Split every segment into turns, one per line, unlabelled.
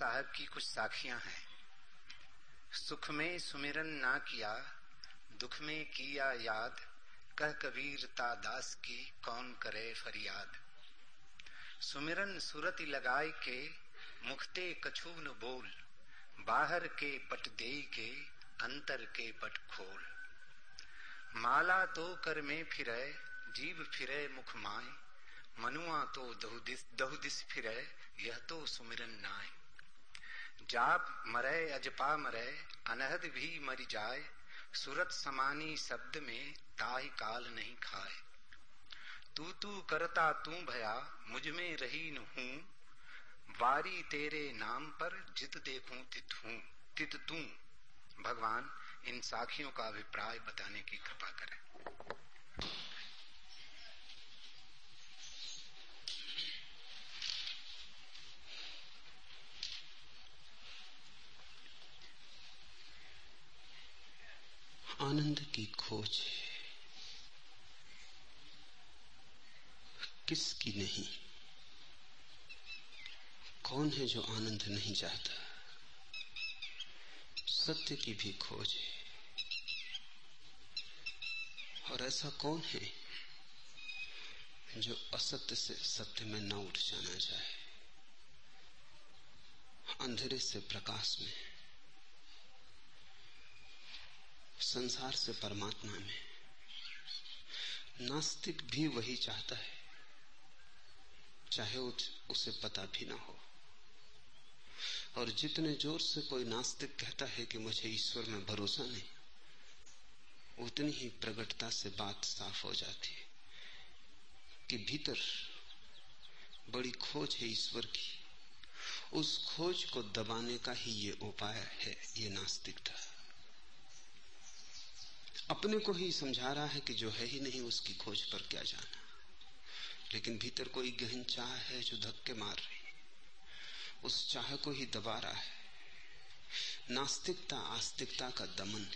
साहब की कुछ साखियाँ हैं। सुख में सुमिरन ना किया, दुख में किया याद, कह कबीरता दास की कौन करे फरियाद। सुमिरन सुरति लगाए के, मुखते कछू न बोल, बाहर के पट दे के, अंतर के पट खोल। माला तो कर में फिरे, जीव फिरे मुख माए, मनुआ तो दहुदिस दहुदिस फिरे, यह तो सुमिरन नाय जाप मरे, अजपा मरे, अनहद भी मर जाए, सुरत समानी शब्द में ताई काल नहीं खाए। तू तू करता तू भया, मुझमें रही हूँ। वारी तेरे नाम पर जित देखूँ, तित हूँ, तित तू। भगवान, इन साखियों का अभिप्राय बताने की कृपा करें।
आनंद की खोज किसकी नहीं? कौन है जो आनंद नहीं चाहता? सत्य की भी खोज है। और ऐसा कौन है जो असत्य से सत्य में न उठ जाना चाहे? अंधेरे से प्रकाश में। संसार से परमात्मा में। नास्तिक भी वही चाहता है, चाहे उसे पता भी ना हो। और जितने ज़ोर से कोई नास्तिक कहता है कि मुझे ईश्वर में भरोसा नहीं, उतनी ही प्रगटता से बात साफ़ हो जाती है कि भीतर बड़ी खोज है ईश्वर की। उस खोज को दबाने का ही ये उपाय है, ये नास्तिकता। अपने को ही समझा रहा है कि जो है ही नहीं, उसकी खोज पर क्या जाना। लेकिन भीतर कोई गहन चाह है जो धक्के मार रही उस चाह को ही दबा रहा है। नास्तिकता आस्तिकता का दमन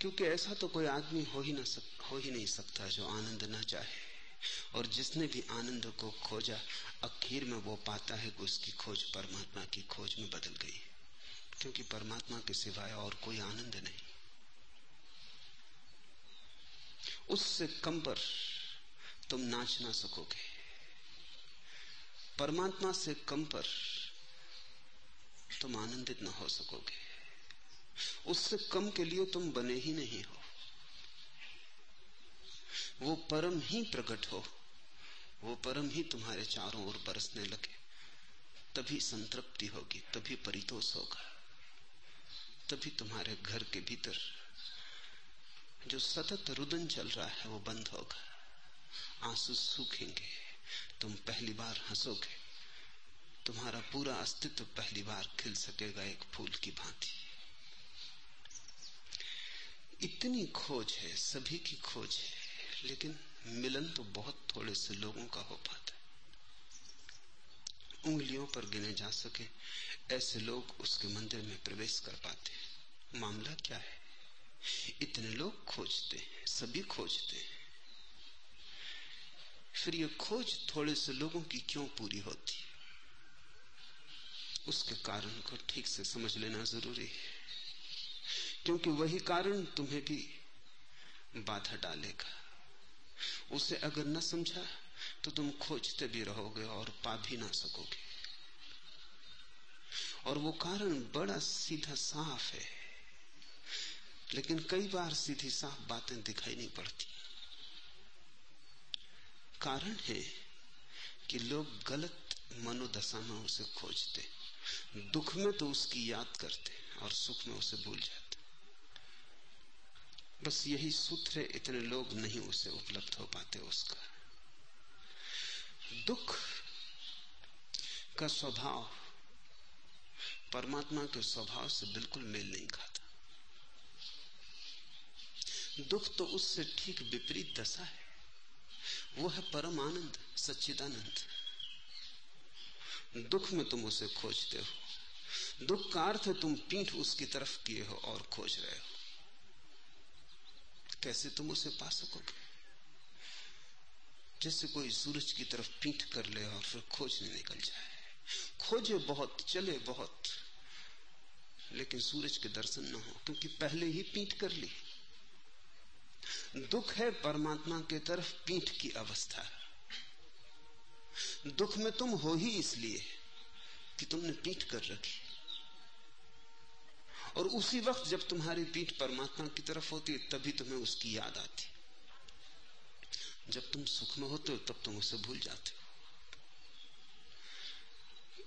क्योंकि ऐसा तो कोई आदमी हो ही ना सक, हो ही नहीं सकता जो आनंद ना चाहे। और जिसने भी आनंद को खोजा आखिर में वो पाता है कि उसकी खोज परमात्मा की खोज में बदल गई है। क्योंकि परमात्मा के सिवाय और कोई आनंद नहीं। उससे कम पर तुम नाच ना सकोगे। परमात्मा से कम पर तुम आनंदित ना हो सकोगे। उससे कम के लिए तुम बने ही नहीं हो। वो परम ही प्रकट हो। वो परम ही तुम्हारे चारों ओर बरसने लगे। तभी संतृप्ति होगी, तभी परितोष होगा। तभी तुम्हारे घर के भीतर जो सतत रुदन चल रहा है वो बंद होगा। आँसू सूखेंगे, तुम पहली बार हंसोगे, तुम्हारा पूरा अस्तित्व पहली बार खिल सकेगा एक फूल की भांति। इतनी खोज है, सभी की खोज है, लेकिन मिलन तो बहुत थोड़े से लोगों का हो पाता है। उंगलियों पर गिने जा सके ऐसे लोग उसके मंदिर में प्रवेश कर पाते हैं। मामला क्या है? इतने लोग खोजते हैं, सभी खोजते हैं। फिर ये खोज थोड़े से लोगों की क्यों पूरी होती? उसके कारण को ठीक से समझ लेना ज़रूरी है। क्योंकि वही कारण तुम्हें भी बाधा डालेगा। उसे अगर न समझा तो तुम खोजते भी रहोगे और पा भी ना सकोगे। और वो कारण बड़ा सीधा साफ़ है। लेकिन कई बार सीधी साफ़ बातें दिखाई नहीं पड़ती। कारण है कि लोग गलत मनोदशा में उसे खोजते, दुख में तो उसकी याद करते और सुख में उसे भूल जाते। बस यही सूत्र है, इतने लोग नहीं उसे उपलब्ध हो पाते उसका दुख का स्वभाव परमात्मा के स्वभाव से बिल्कुल मेल नहीं खाता। दुख तो उससे ठीक विपरीत दशा है। वो है परम आनंद, सच्चिदानंद। दुख में तुम उसे खोजते हो। दुख का अर्थ तुम पीठ उसकी तरफ़ किए हो और खोज रहे हो। कैसे तुम उसे पा सकोगे? जैसे कोई सूरज की तरफ़ पीठ कर ले और फिर खोजने निकल जाए। खोजे बहुत, चले बहुत। लेकिन सूरज के दर्शन न हो, क्योंकि पहले ही पीठ कर ली। दुख है परमात्मा के तरफ़ पीठ की अवस्था। दुख में तुम हो ही इसलिए कि तुमने पीठ कर रखी। और उसी वक्त जब तुम्हारी पीठ परमात्मा की तरफ़ होती है तभी तुम्हें उसकी याद आती। जब तुम सुख में होते हो, तब तुम उसे भूल जाते हो।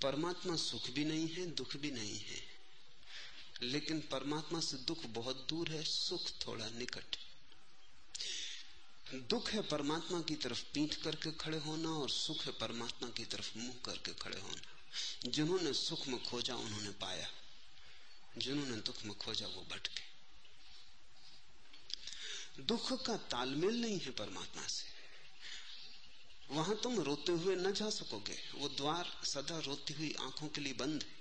परमात्मा सुख भी नहीं है, दुख भी नहीं है। लेकिन परमात्मा से दुख बहुत दूर है, सुख थोड़ा निकट दुख है परमात्मा की तरफ़ पीठ करके खड़े होना और सुख है परमात्मा की तरफ़ मुँह करके खड़े होना। जिन्होंने सुख में खोजा, उन्होंने पाया। जिन्होंने दुख में खोजा, वो भटके। दुख का तालमेल नहीं है परमात्मा से। वहाँ तुम रोते हुए न जा सकोगे। वो द्वार सदा रोती हुई आँखों के लिए बंद है।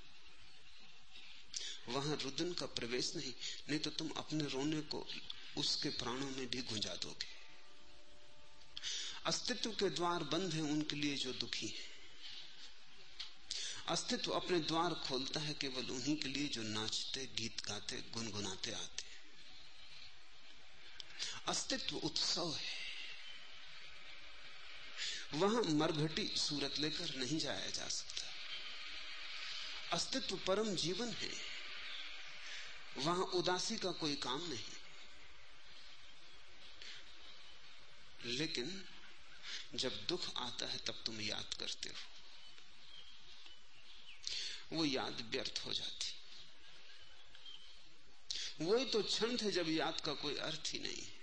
वहाँ रुदन का प्रवेश नहीं नहीं तो तुम अपने रोने को उसके प्राणों में भी गुंजा दोगे। अस्तित्व के द्वार बंद हैं, उनके लिए जो दुखी है। अस्तित्व अपने द्वार खोलता है, केवल उन्हीं के लिए जो नाचते, गीत गाते, गुनगुनाते आते अस्तित्व उत्सव है। वहाँ मरघटी सूरत लेकर नहीं जाया जा सकता। अस्तित्व परम जीवन है। वहाँ उदासी का कोई काम नहीं। लेकिन जब दुख आता है तब तुम याद करते हो। वो याद व्यर्थ हो जाती। वही तो क्षण थे जब याद का कोई अर्थ ही नहीं।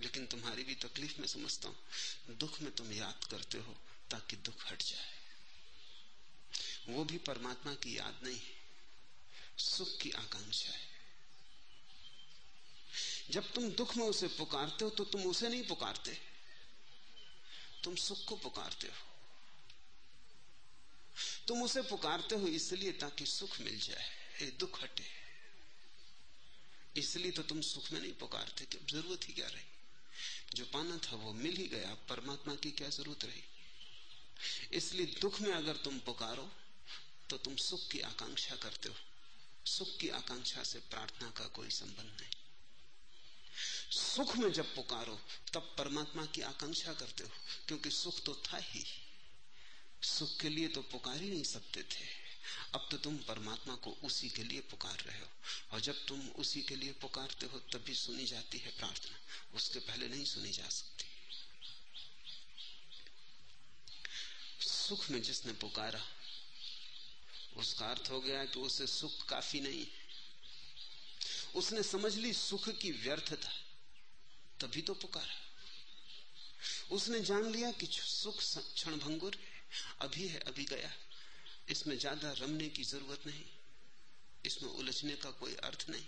लेकिन तुम्हारी भी तकलीफ़ में समझता हूँ। दुख में तुम याद करते हो ताकि दुख हट जाए। वो भी परमात्मा की याद नहीं है, सुख की आकांक्षा है। जब तुम दुख में उसे पुकारते हो तो तुम उसे नहीं पुकारते, तुम सुख को पुकारते हो। तुम उसे पुकारते हो इसलिए ताकि सुख मिल जाए दुख हटे। इसलिए तो तुम सुख में नहीं पुकारते, कि ज़रूरत ही क्या रही? जो पाना था वो मिल ही गया। परमात्मा की क्या ज़रूरत रही? इसलिए दुख में अगर तुम पुकारो तो तुम सुख की आकांक्षा करते हो। सुख की आकांक्षा से प्रार्थना का कोई संबंध नहीं। सुख में जब पुकारो, तब परमात्मा की आकांक्षा करते हो, क्योंकि सुख तो था ही। सुख के लिए तो पुकार ही नहीं सकते थे। अब तो तुम परमात्मा को उसी के लिए पुकार रहे हो। और जब तुम उसी के लिए पुकारते हो तभी सुनी जाती है प्रार्थना। उसके पहले नहीं सुनी जा सकती। सुख में जिसने पुकारा, उसका अर्थ हो गया कि उसे सुख काफ़ी नहीं उसने समझ ली सुख की व्यर्थता, तभी तो पुकारा। उसने जान लिया कि सुख क्षण भंगुर अभी है, अभी गया। इसमें ज़्यादा रमने की ज़रूरत नहीं, इसमें उलझने का कोई अर्थ नहीं।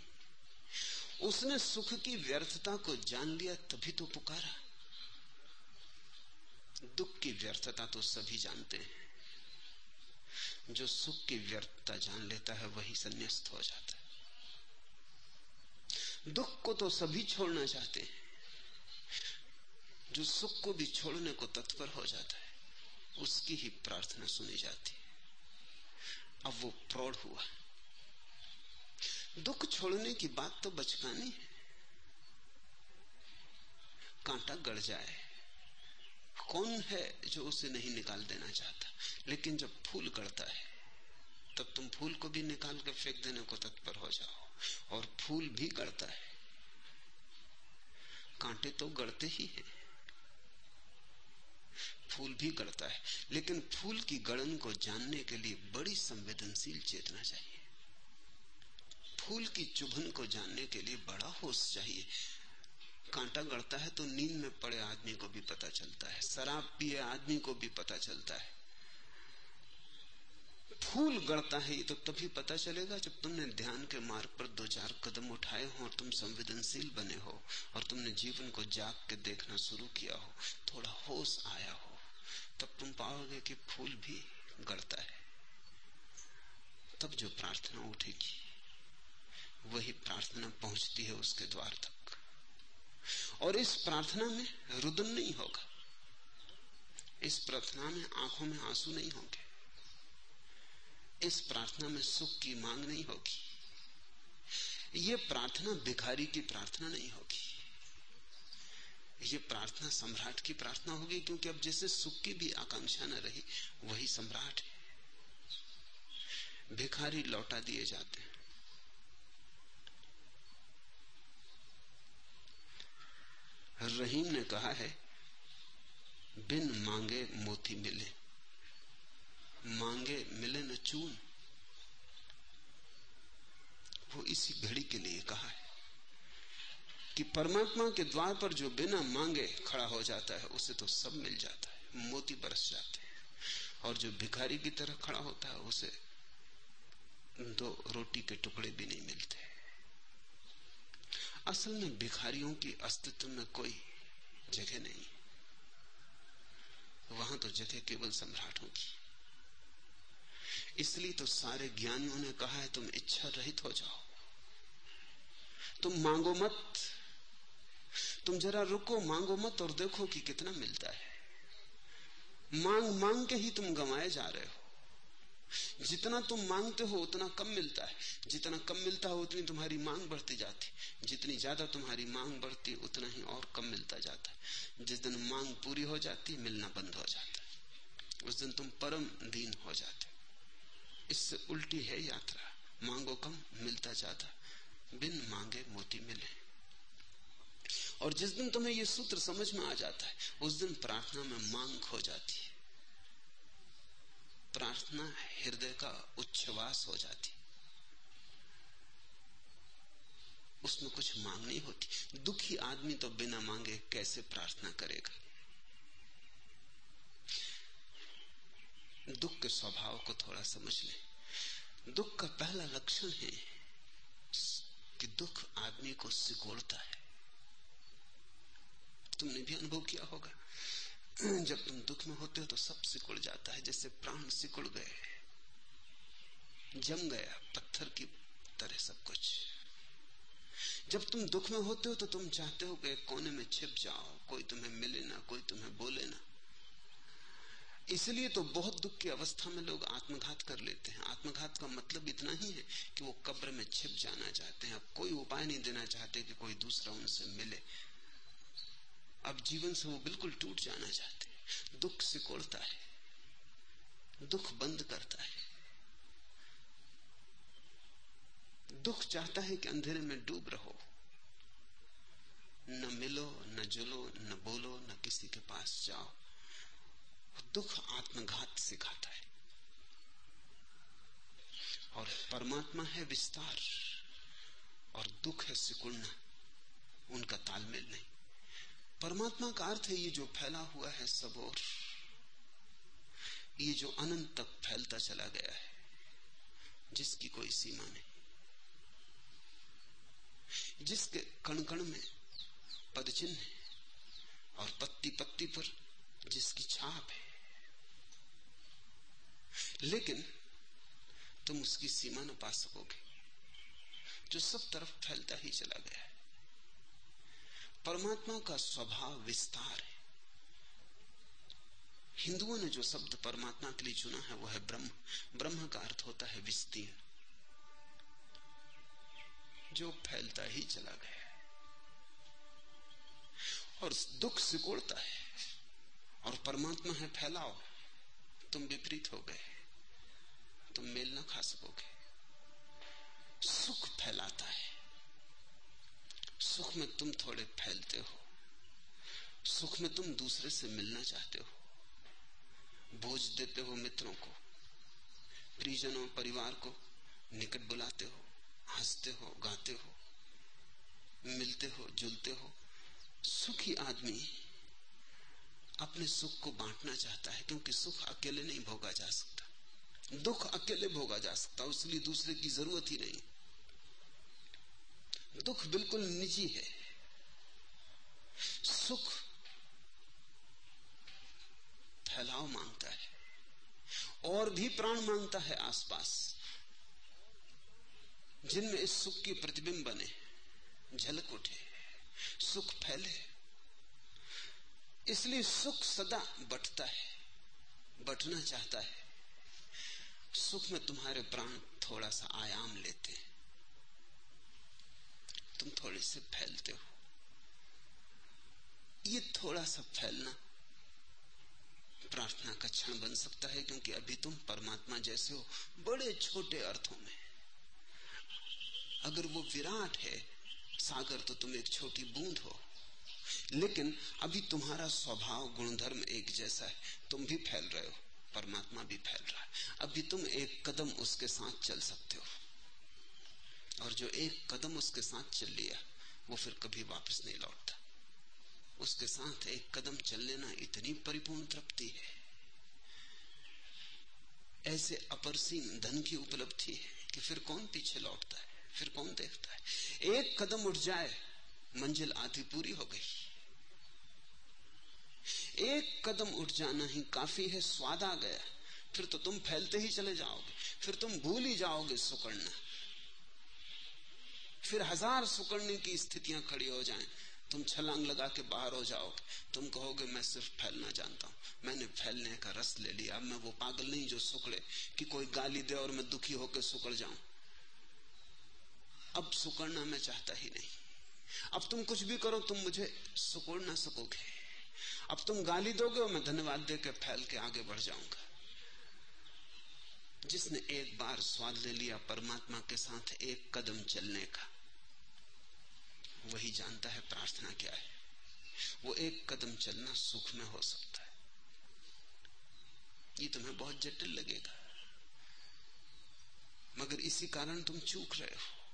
उसने सुख की व्यर्थता को जान लिया, तभी तो पुकारा। दुख की व्यर्थता तो सभी जानते हैं। जो सुख की व्यर्थता जान लेता है, वही संन्यास्त हो जाता है। दुख को तो सभी छोड़ना चाहते हैं। जो सुख को भी छोड़ने को तत्पर हो जाता है, उसकी ही प्रार्थना सुनी जाती है। अब वो प्रौढ़ हुआ। दुख छोड़ने की बात तो बचकानी है। कांटा गड़ जाए। कौन है जो उसे नहीं निकाल देना चाहता? लेकिन जब फूल गड़ता है, तब तुम फूल को भी निकाल कर फेंक देने को तत्पर हो जाओ। और फूल भी गड़ता है। कांटे तो गड़ते ही हैं। फूल भी गढ़ता है, लेकिन फूल की गड़न को जानने के लिए बड़ी संवेदनशील चेतना चाहिए। फूल की चुभन को जानने के लिए बड़ा होश चाहिए। कांटा गड़ता है तो नींद में पड़े आदमी को भी पता चलता है, शराब पिए आदमी को भी पता चलता है। फूल गड़ता है, ये तो तभी पता चलेगा जब तुमने ध्यान के मार्ग पर दो चार कदम उठाए हो और तुम संवेदनशील बने हो और तुमने जीवन को जाग के देखना शुरू किया हो, थोड़ा होश आया हो। तब तुम पाओगे कि फूल भी गड़ता है। तब जो प्रार्थना उठेगी, वही प्रार्थना पहुँचती है उसके द्वार तक। और इस प्रार्थना में रुदन नहीं होगा। इस प्रार्थना में आँखों में आँसू नहीं होंगे। इस प्रार्थना में सुख की मांग नहीं होगी। ये प्रार्थना भिखारी की प्रार्थना नहीं होगी। ये प्रार्थना, सम्राट की प्रार्थना होगी क्योंकि अब जैसे सुख की भी आकांक्षा न रही, वही सम्राट है भिखारी लौटा दिए जाते हैं। रहीम ने कहा है, बिन मांगे मोती मिले, मांगे मिले न चून। वो इसी घड़ी के लिए कहा है। कि परमात्मा के द्वार पर जो बिना मांगे खड़ा हो जाता है, उसे तो सब मिल जाता है। मोती बरस जाते हैं। और जो भिखारी की तरह खड़ा होता है, उसे दो रोटी के टुकड़े भी नहीं मिलते। असल में भिखारियों की अस्तित्व में कोई जगह नहीं। वहाँ तो जगह केवल सम्राटों की इसलिए तो सारे ज्ञानियों ने कहा है, तुम इच्छा रहित हो जाओ। तुम मांगो मत। तुम जरा रुको, मांगो मत और देखो कि कितना मिलता है। मांग मांग के ही तुम गंवाए जा रहे हो। जितना तुम मांगते हो, उतना कम मिलता है। जितना कम मिलता है, उतनी तुम्हारी मांग बढ़ती जाती। जितनी ज़्यादा तुम्हारी मांग बढ़ती, उतना ही और कम मिलता जाता है। जिस दिन मांग पूरी हो जाती, मिलना बंद हो जाता है। उस दिन तुम परम दीन हो जाते इससे उल्टी है यात्रा। मांगो कम, मिलता ज़्यादा। बिन मांगे मोती मिले। और जिस दिन तुम्हें यह सूत्र समझ में आ जाता है, उस दिन प्रार्थना में मांग खो जाती है। प्रार्थना हृदय का उच्छ्वास हो जाती उसमें कुछ मांग नहीं होती। दुखी आदमी तो बिना मांगे कैसे प्रार्थना करेगा? दुख के स्वभाव को थोड़ा समझ ले। दुख का पहला लक्षण है कि दुख आदमी को सिकोड़ता है। तुमने भी अनुभव किया होगा। जब तुम दुख में होते हो तो सब सिकुड़ जाता है, जैसे प्राण सिकुड़ गए जम गया पत्थर की तरह सब कुछ। जब तुम दुख में होते हो तो तुम चाहते हो कि कोने में छिप जाओ, कोई तुम्हें मिले ना, कोई तुम्हें बोले ना। इसलिए तो बहुत दुख की अवस्था में लोग आत्मघात कर लेते हैं। आत्मघात का मतलब इतना ही है कि वो कब्र में छिप जाना चाहते हैं। अब कोई उपाय नहीं देना चाहते कि कोई दूसरा उनसे मिले। अब जीवन से वो बिल्कुल टूट जाना चाहते हैं। दुख सिकोड़ता है। दुख बंद करता है। दुख चाहता है कि अंधेरे में डूब रहो। न मिलो, न जुलो, न बोलो, न किसी के पास जाओ। दुख आत्मघात सिखाता है। और परमात्मा है विस्तार। और दुख है सिकुड़ना। उनका तालमेल नहीं। परमात्मा का अर्थ है ये जो फैला हुआ है सब और। ये जो अनंत तक फैलता चला गया है, जिसकी कोई सीमा नहीं। जिसके कण कण में पदचिन्ह है और पत्ती पत्ती पर जिसकी छाप है। लेकिन तुम उसकी सीमा न पा सकोगे, जो सब तरफ़ फैलता ही चला गया है। परमात्मा का स्वभाव विस्तार है। हिंदुओं ने जो शब्द परमात्मा के लिए चुना है वो है ब्रह्म। ब्रह्म का अर्थ होता है विस्तीर्ण, जो फैलता ही चला गया और दुख सिकोड़ता है, और परमात्मा है फैलाओ तुम विपरीत हो गए, तुम मेल ना खा सकोगे, सुख फैलाता है। सुख में तुम थोड़े फैलते हो। सुख में तुम दूसरे से मिलना चाहते हो। बोझ देते हो मित्रों को। परिजनों, परिवार को निकट बुलाते हो, हँसते हो, गाते हो, मिलते हो, जुलते हो। सुखी आदमी अपने सुख को बांटना चाहता है, क्योंकि सुख अकेले नहीं भोगा जा सकता। दुख अकेले भोगा जा सकता इसलिए दूसरे की ज़रूरत ही नहीं। दुख बिल्कुल निजी है। सुख फैलाव माँगता है। और भी प्राण माँगता है आसपास। जिनमें इस सुख की प्रतिबिंब बने, झलक उठे, सुख फैले। इसलिए सुख सदा बटता है, बटना चाहता है। सुख में तुम्हारे प्राण थोड़ा सा आयाम लेते हैं। तुम थोड़े से फैलते हो। ये थोड़ा सा फैलना प्रार्थना का क्षण बन सकता है, क्योंकि अभी तुम परमात्मा जैसे हो, बड़े छोटे अर्थों में। अगर वो विराट है, सागर तो तुम एक छोटी बूंद हो, लेकिन अभी तुम्हारा स्वभाव गुणधर्म एक जैसा है, तुम भी फैल रहे हो, परमात्मा भी फैल रहा है। अभी तुम एक कदम उसके साथ चल सकते हो। और जो एक कदम उसके साथ चल लिया, वो फिर कभी वापस नहीं लौटता। उसके साथ एक कदम चल लेना इतनी परिपूर्ण तृप्ति है। ऐसे अपरसीम धन की उपलब्धि है कि फिर कौन पीछे लौटता है, फिर कौन देखता है? एक कदम उठ जाए, मंजिल आधी पूरी हो गई। एक कदम उठ जाना ही काफ़ी है, स्वाद आ गया। फिर तो तुम फैलते ही चले जाओगे, फिर तुम भूल ही जाओगे सुकड़ना। फिर हज़ार सुकड़ने की स्थितियाँ खड़ी हो जाएँ। तुम छलांग लगा के बाहर हो जाओगे तुम कहोगे, मैं सिर्फ़ फैलना जानता हूँ। मैंने फैलने का रस ले लिया। अब मैं वो पागल नहीं जो सुकड़े कि कोई गाली दे और मैं दुखी होकर सुकड़ जाऊँ। अब सुकड़ना मैं चाहता ही नहीं। अब तुम कुछ भी करो, तुम मुझे सुकड़ ना सकोगे। अब तुम गाली दोगे और मैं धन्यवाद देकर फैल के आगे बढ़ जाऊँगा। जिसने एक बार स्वाद ले लिया, परमात्मा के साथ एक कदम चलने का। वही जानता है प्रार्थना क्या है। वो एक कदम चलना सुख में हो सकता है। ये तुम्हें बहुत जटिल लगेगा। मगर इसी कारण तुम चूक रहे हो।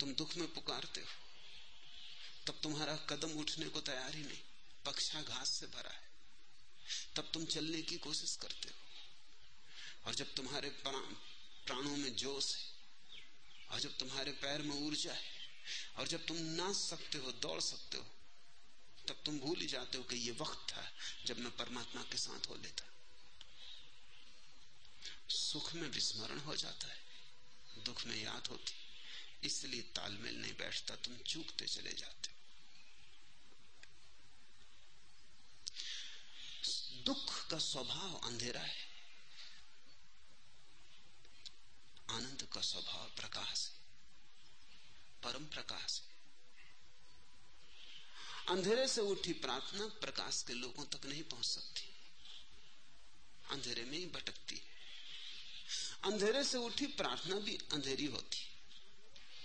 तुम दुख में पुकारते हो। तब तुम्हारा कदम उठने को तैयार ही नहीं। पक्षाघात से भरा है। तब तुम चलने की कोशिश करते हो। और जब तुम्हारे प्राणों में जोश है, और जब तुम्हारे पैर में ऊर्जा है और जब तुम नाच सकते हो, दौड़ सकते हो, तब तुम भूल ही जाते हो कि ये वक्त था जब मैं परमात्मा के साथ हो लेता। सुख में विस्मरण हो जाता है, दुख में याद होती, इसलिए तालमेल नहीं बैठता, तुम चूकते चले जाते दुख का स्वभाव अंधेरा है। आनंद का स्वभाव प्रकाश है। परम प्रकाश। है अंधेरे से उठी प्रार्थना प्रकाश के लोगों तक नहीं पहुँच सकती। अंधेरे में ही भटकती। है अंधेरे से उठी प्रार्थना भी अंधेरी होती।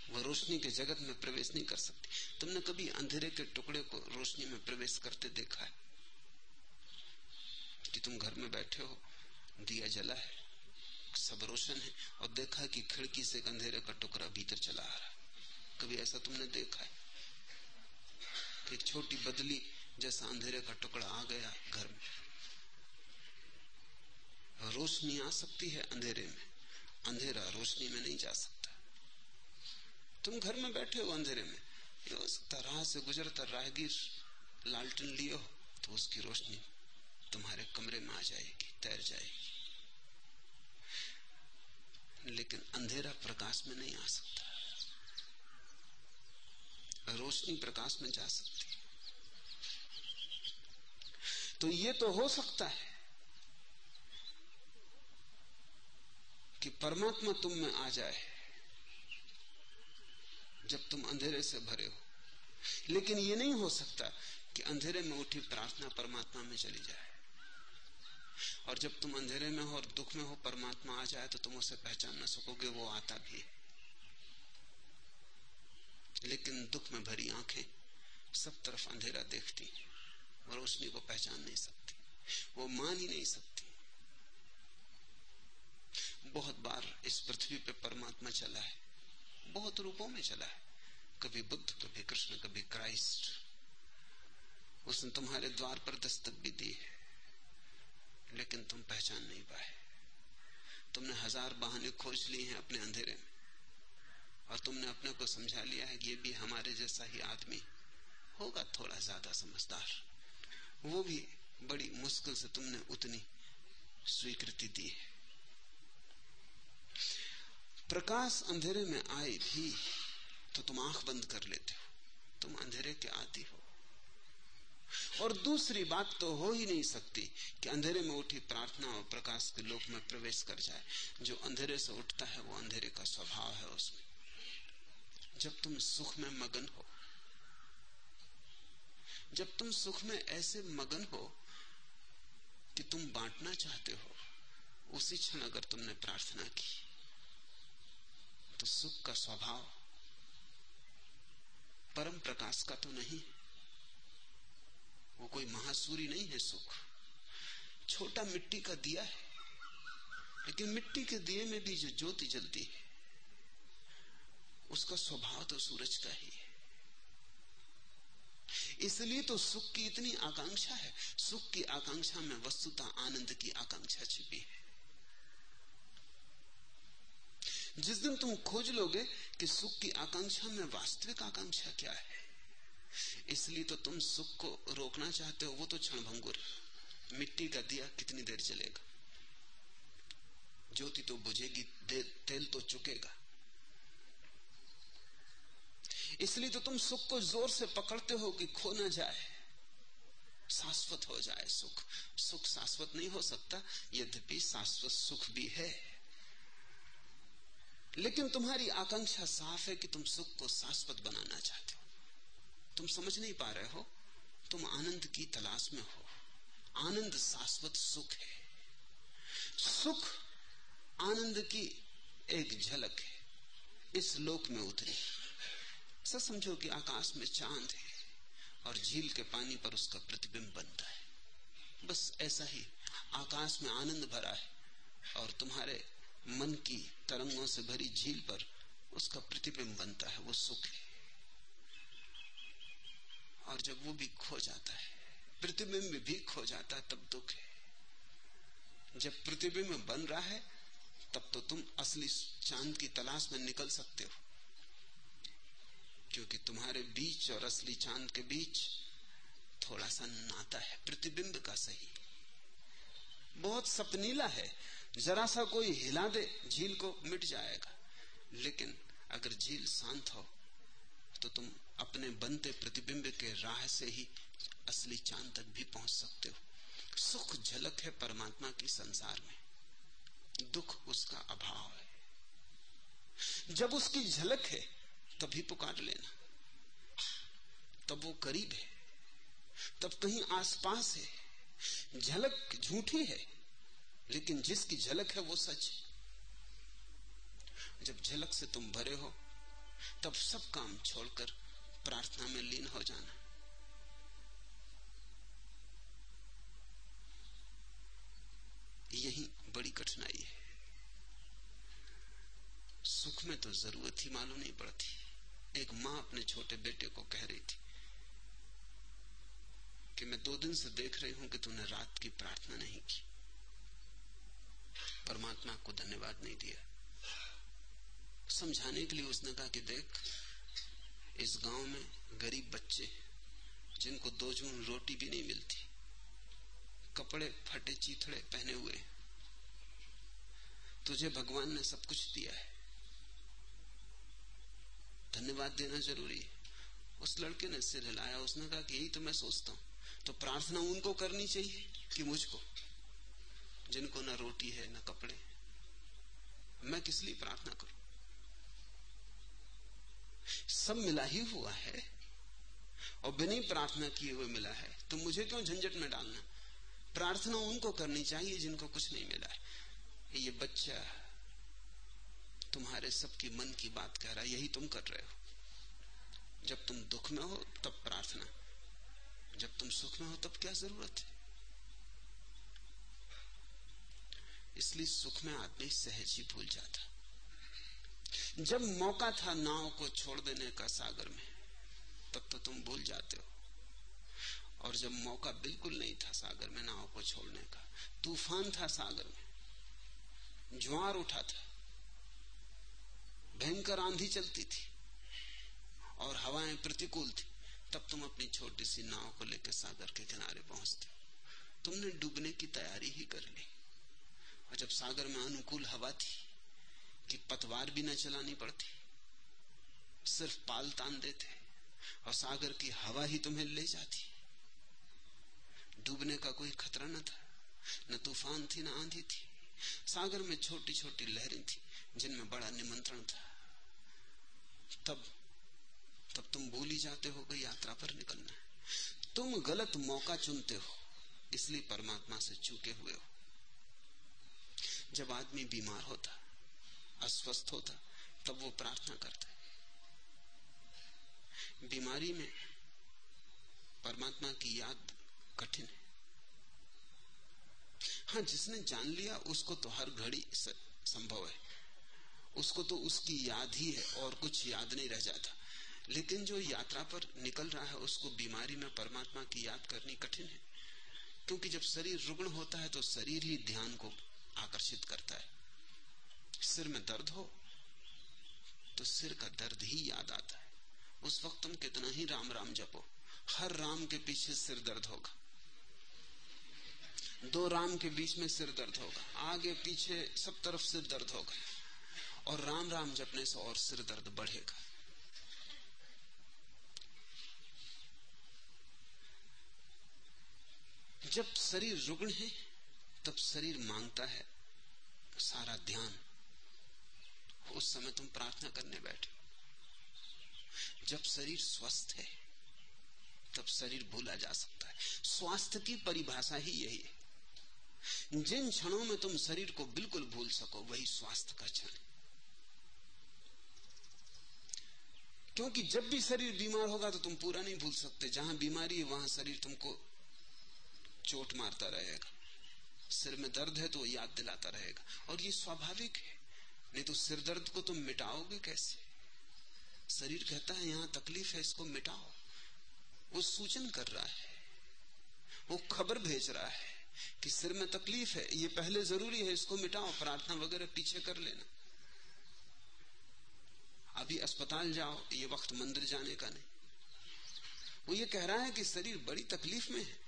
वह रोशनी के जगत में प्रवेश नहीं कर सकती। तुमने कभी अंधेरे के टुकड़े को रोशनी में प्रवेश करते देखा है? कि तुम घर में बैठे हो, दिया जला है, सब रोशन है, और देखा कि खिड़की से अंधेरे का टुकड़ा भीतर चला आ रहा कभी ऐसा तुमने देखा है? कि छोटी बदली जैसा अंधेरे का टुकड़ा आ गया घर में। रोशनी आ सकती है अंधेरे में। अंधेरा रोशनी में नहीं जा सकता। तुम घर में बैठे हो अंधेरे में। ये हो सकता राह से गुजरता राहगीर लालटन लियो तो उसकी रोशनी तुम्हारे कमरे में आ जाएगी, तैर जाएगी। लेकिन अंधेरा प्रकाश में नहीं आ सकता। रोशनी प्रकाश में जा सकती है। तो ये तो हो सकता है कि परमात्मा तुम में आ जाए जब तुम अंधेरे से भरे हो। लेकिन ये नहीं हो सकता कि अंधेरे में उठी प्रार्थना परमात्मा में चली जाए। और जब तुम अंधेरे में हो और दुख में हो, परमात्मा आ जाए तो तुम उसे पहचान ना सकोगे, वो आता भी है। लेकिन दुख में भरी आँखें सब तरफ़ अंधेरा देखती और रोशनी को पहचान नहीं सकती, वो मान ही नहीं सकती। बहुत बार इस पृथ्वी पे परमात्मा चला है, बहुत रूपों में चला है। कभी बुद्ध, कभी कृष्ण, कभी क्राइस्ट, उसने तुम्हारे द्वार पर दस्तक भी दी है, लेकिन तुम पहचान नहीं पाए। तुमने हज़ार बहाने खोज लिए हैं अपने अंधेरे में। और तुमने अपने को समझा लिया है कि ये भी हमारे जैसा ही आदमी होगा थोड़ा ज़्यादा समझदार। वो भी बड़ी मुश्किल से तुमने उतनी स्वीकृति दी है। प्रकाश अंधेरे में आए भी तो तुम आँख बंद कर लेते हो। तुम अंधेरे के आती हो। और दूसरी बात तो हो ही नहीं सकती कि अंधेरे में उठी प्रार्थना और प्रकाश के लोक में प्रवेश कर जाए। जो अंधेरे से उठता है, वो अंधेरे का स्वभाव है उसमें। जब तुम सुख में मगन हो। जब तुम सुख में ऐसे मगन हो कि तुम बांटना चाहते हो, उसी क्षण अगर तुमने प्रार्थना की तो सुख का स्वभाव परम प्रकाश का तो नहीं। वो कोई महासूरी नहीं है सुख। छोटा मिट्टी का दिया है, लेकिन मिट्टी के दिए में भी जो ज्योति जलती है उसका स्वभाव तो सूरज का ही है। इसलिए तो सुख की इतनी आकांक्षा है। सुख की आकांक्षा में वस्तुता आनंद की आकांक्षा छिपी है। जिस दिन तुम खोज लोगे कि सुख की आकांक्षा में वास्तविक आकांक्षा क्या है, इसलिए तो तुम सुख को रोकना चाहते हो, वो तो क्षण मिट्टी का दिया कितनी देर चलेगा ज्योति तो बुझेगी तेल तो चुकेगा। इसलिए तो तुम सुख को ज़ोर से पकड़ते हो कि खो ना जाए। शाश्वत हो जाए सुख। सुख शाश्वत नहीं हो सकता, यद्यपि शाश्वत सुख भी है। लेकिन तुम्हारी आकांक्षा साफ़ है कि तुम सुख को शाश्वत बनाना चाहते हो। तुम समझ नहीं पा रहे हो, तुम आनंद की तलाश में हो। आनंद शाश्वत सुख है। सुख आनंद की एक झलक है। इस लोक में उतरी सच समझो कि आकाश में चाँद है और झील के पानी पर उसका प्रतिबिंब बनता है। बस ऐसा ही आकाश में आनंद भरा है और तुम्हारे मन की तरंगों से भरी झील पर उसका प्रतिबिंब बनता है, वो सुख है। और जब वो भी खो जाता है, प्रतिबिंब भी खो जाता है, तब दुख है। जब प्रतिबिंब बन रहा है, तब तो तुम असली चाँद की तलाश में निकल सकते हो। क्योंकि तुम्हारे बीच और असली चाँद के बीच थोड़ा सा नाता है, प्रतिबिंब का सही। बहुत सपनीला है, जरा सा कोई हिला दे, झील को मिट जाएगा। लेकिन अगर झील शांत हो तो तुम अपने बनते प्रतिबिंब के राह से ही असली चाँद तक भी पहुँच सकते हो। सुख झलक है परमात्मा की संसार में। दुख उसका अभाव है। जब उसकी झलक है तभी पुकार लेना। तब वो करीब है। तब कहीं आसपास है। झलक झूठी है, लेकिन जिसकी झलक है वो सच है। जब झलक से तुम भरे हो, तब सब काम छोड़कर प्रार्थना में लीन हो जाना। यही बड़ी कठिनाई है। सुख में तो ज़रूरत ही मालूम नहीं पड़ती। एक माँ अपने छोटे बेटे को कह रही थी कि मैं दो दिन से देख रही हूँ कि तूने रात की प्रार्थना नहीं की। परमात्मा को धन्यवाद नहीं दिया। समझाने के लिए उसने कहा कि देख, इस गाँव में गरीब बच्चे जिनको दो जून रोटी भी नहीं मिलती। कपड़े फटे चीथड़े पहने हुए तुझे भगवान ने सब कुछ दिया है। धन्यवाद देना ज़रूरी है। उस लड़के ने सिर हिलाया, उसने कहा कि यही तो मैं सोचता हूँ। तो प्रार्थना उनको करनी चाहिए कि मुझको। जिनको ना रोटी है, ना कपड़े। मैं किस लिए प्रार्थना करूँ? सब मिला ही हुआ है। और बिना प्रार्थना किए हुए मिला है। तो मुझे क्यों झंझट में डालना? प्रार्थना उनको करनी चाहिए जिनको कुछ नहीं मिला है। ये बच्चा तुम्हारे सबकी मन की बात कह रहा है, यही तुम कर रहे हो। जब तुम दुख में हो, तब प्रार्थना। जब तुम सुख में हो, तब क्या ज़रूरत है? इसलिए सुख में आदमी सहज ही भूल जाता। जब मौका था नाव को छोड़ देने का सागर में, तब तो तुम भूल जाते हो। और जब मौका बिल्कुल नहीं था सागर में नाव को छोड़ने का, तूफ़ान था सागर में, ज्वार उठा था। भयंकर आंधी चलती थी और हवाएँ प्रतिकूल थी। तब तुम अपनी छोटी सी नाव को लेकर सागर के किनारे पहुँचते। तुमने डूबने की तैयारी ही कर ली। और जब सागर में अनुकूल हवा थी कि पतवार भी न चलानी पड़ती, सिर्फ़ पाल तान देते और सागर की हवा ही तुम्हें ले जाती। डूबने का कोई खतरा न था, न तूफ़ान थी, न आंधी थी। सागर में छोटी छोटी लहरें थी जिनमें बड़ा निमंत्रण था। तब तब तुम भूल ही जाते हो कि यात्रा पर निकलना है। तुम गलत मौका चुनते हो, इसलिए परमात्मा से चूके हुए हो। जब आदमी बीमार होता, अस्वस्थ होता, तब वो प्रार्थना करता है। बीमारी में परमात्मा की याद कठिन है। हाँ जिसने जान लिया, उसको तो हर घड़ी संभव है। उसको तो उसकी याद ही है और कुछ याद नहीं रह जाता। लेकिन जो यात्रा पर निकल रहा है, उसको बीमारी में परमात्मा की याद करनी कठिन है। क्योंकि जब शरीर रुग्ण होता है तो शरीर ही ध्यान को आकर्षित करता है। सिर में दर्द हो तो सिर का दर्द ही याद आता है। उस वक्त तुम कितना ही राम राम जपो, हर राम के पीछे सिर दर्द होगा। दो राम के बीच में सिर दर्द होगा, आगे पीछे सब तरफ़ सिर दर्द होगा। और राम राम जपने से और सिर दर्द बढ़ेगा। जब शरीर रुग्ण है, तब शरीर माँगता है, सारा ध्यान। उस समय तुम प्रार्थना करने बैठे। जब शरीर स्वस्थ है, तब शरीर भूला जा सकता है। स्वास्थ्य की परिभाषा ही यही है। जिन क्षणों में तुम शरीर को बिल्कुल भूल सको, वही स्वास्थ्य का क्षण क्योंकि जब भी शरीर बीमार होगा तो तुम पूरा नहीं भूल सकते। जहाँ बीमारी है, वहाँ शरीर तुमको चोट मारता रहेगा। सिर में दर्द है तो याद दिलाता रहेगा। और ये स्वाभाविक है। नहीं तो सिर दर्द को तुम मिटाओगे कैसे? शरीर कहता है, यहाँ तकलीफ़ है, इसको मिटाओ। वो सूचन कर रहा है। वो खबर भेज रहा है कि सिर में तकलीफ़ है, ये पहले ज़रूरी है, इसको मिटाओ, प्रार्थना वगैरह पीछे कर लेना। अभी अस्पताल जाओ, ये वक्त मंदिर जाने का नहीं। वो ये कह रहा है कि शरीर बड़ी तकलीफ़ में है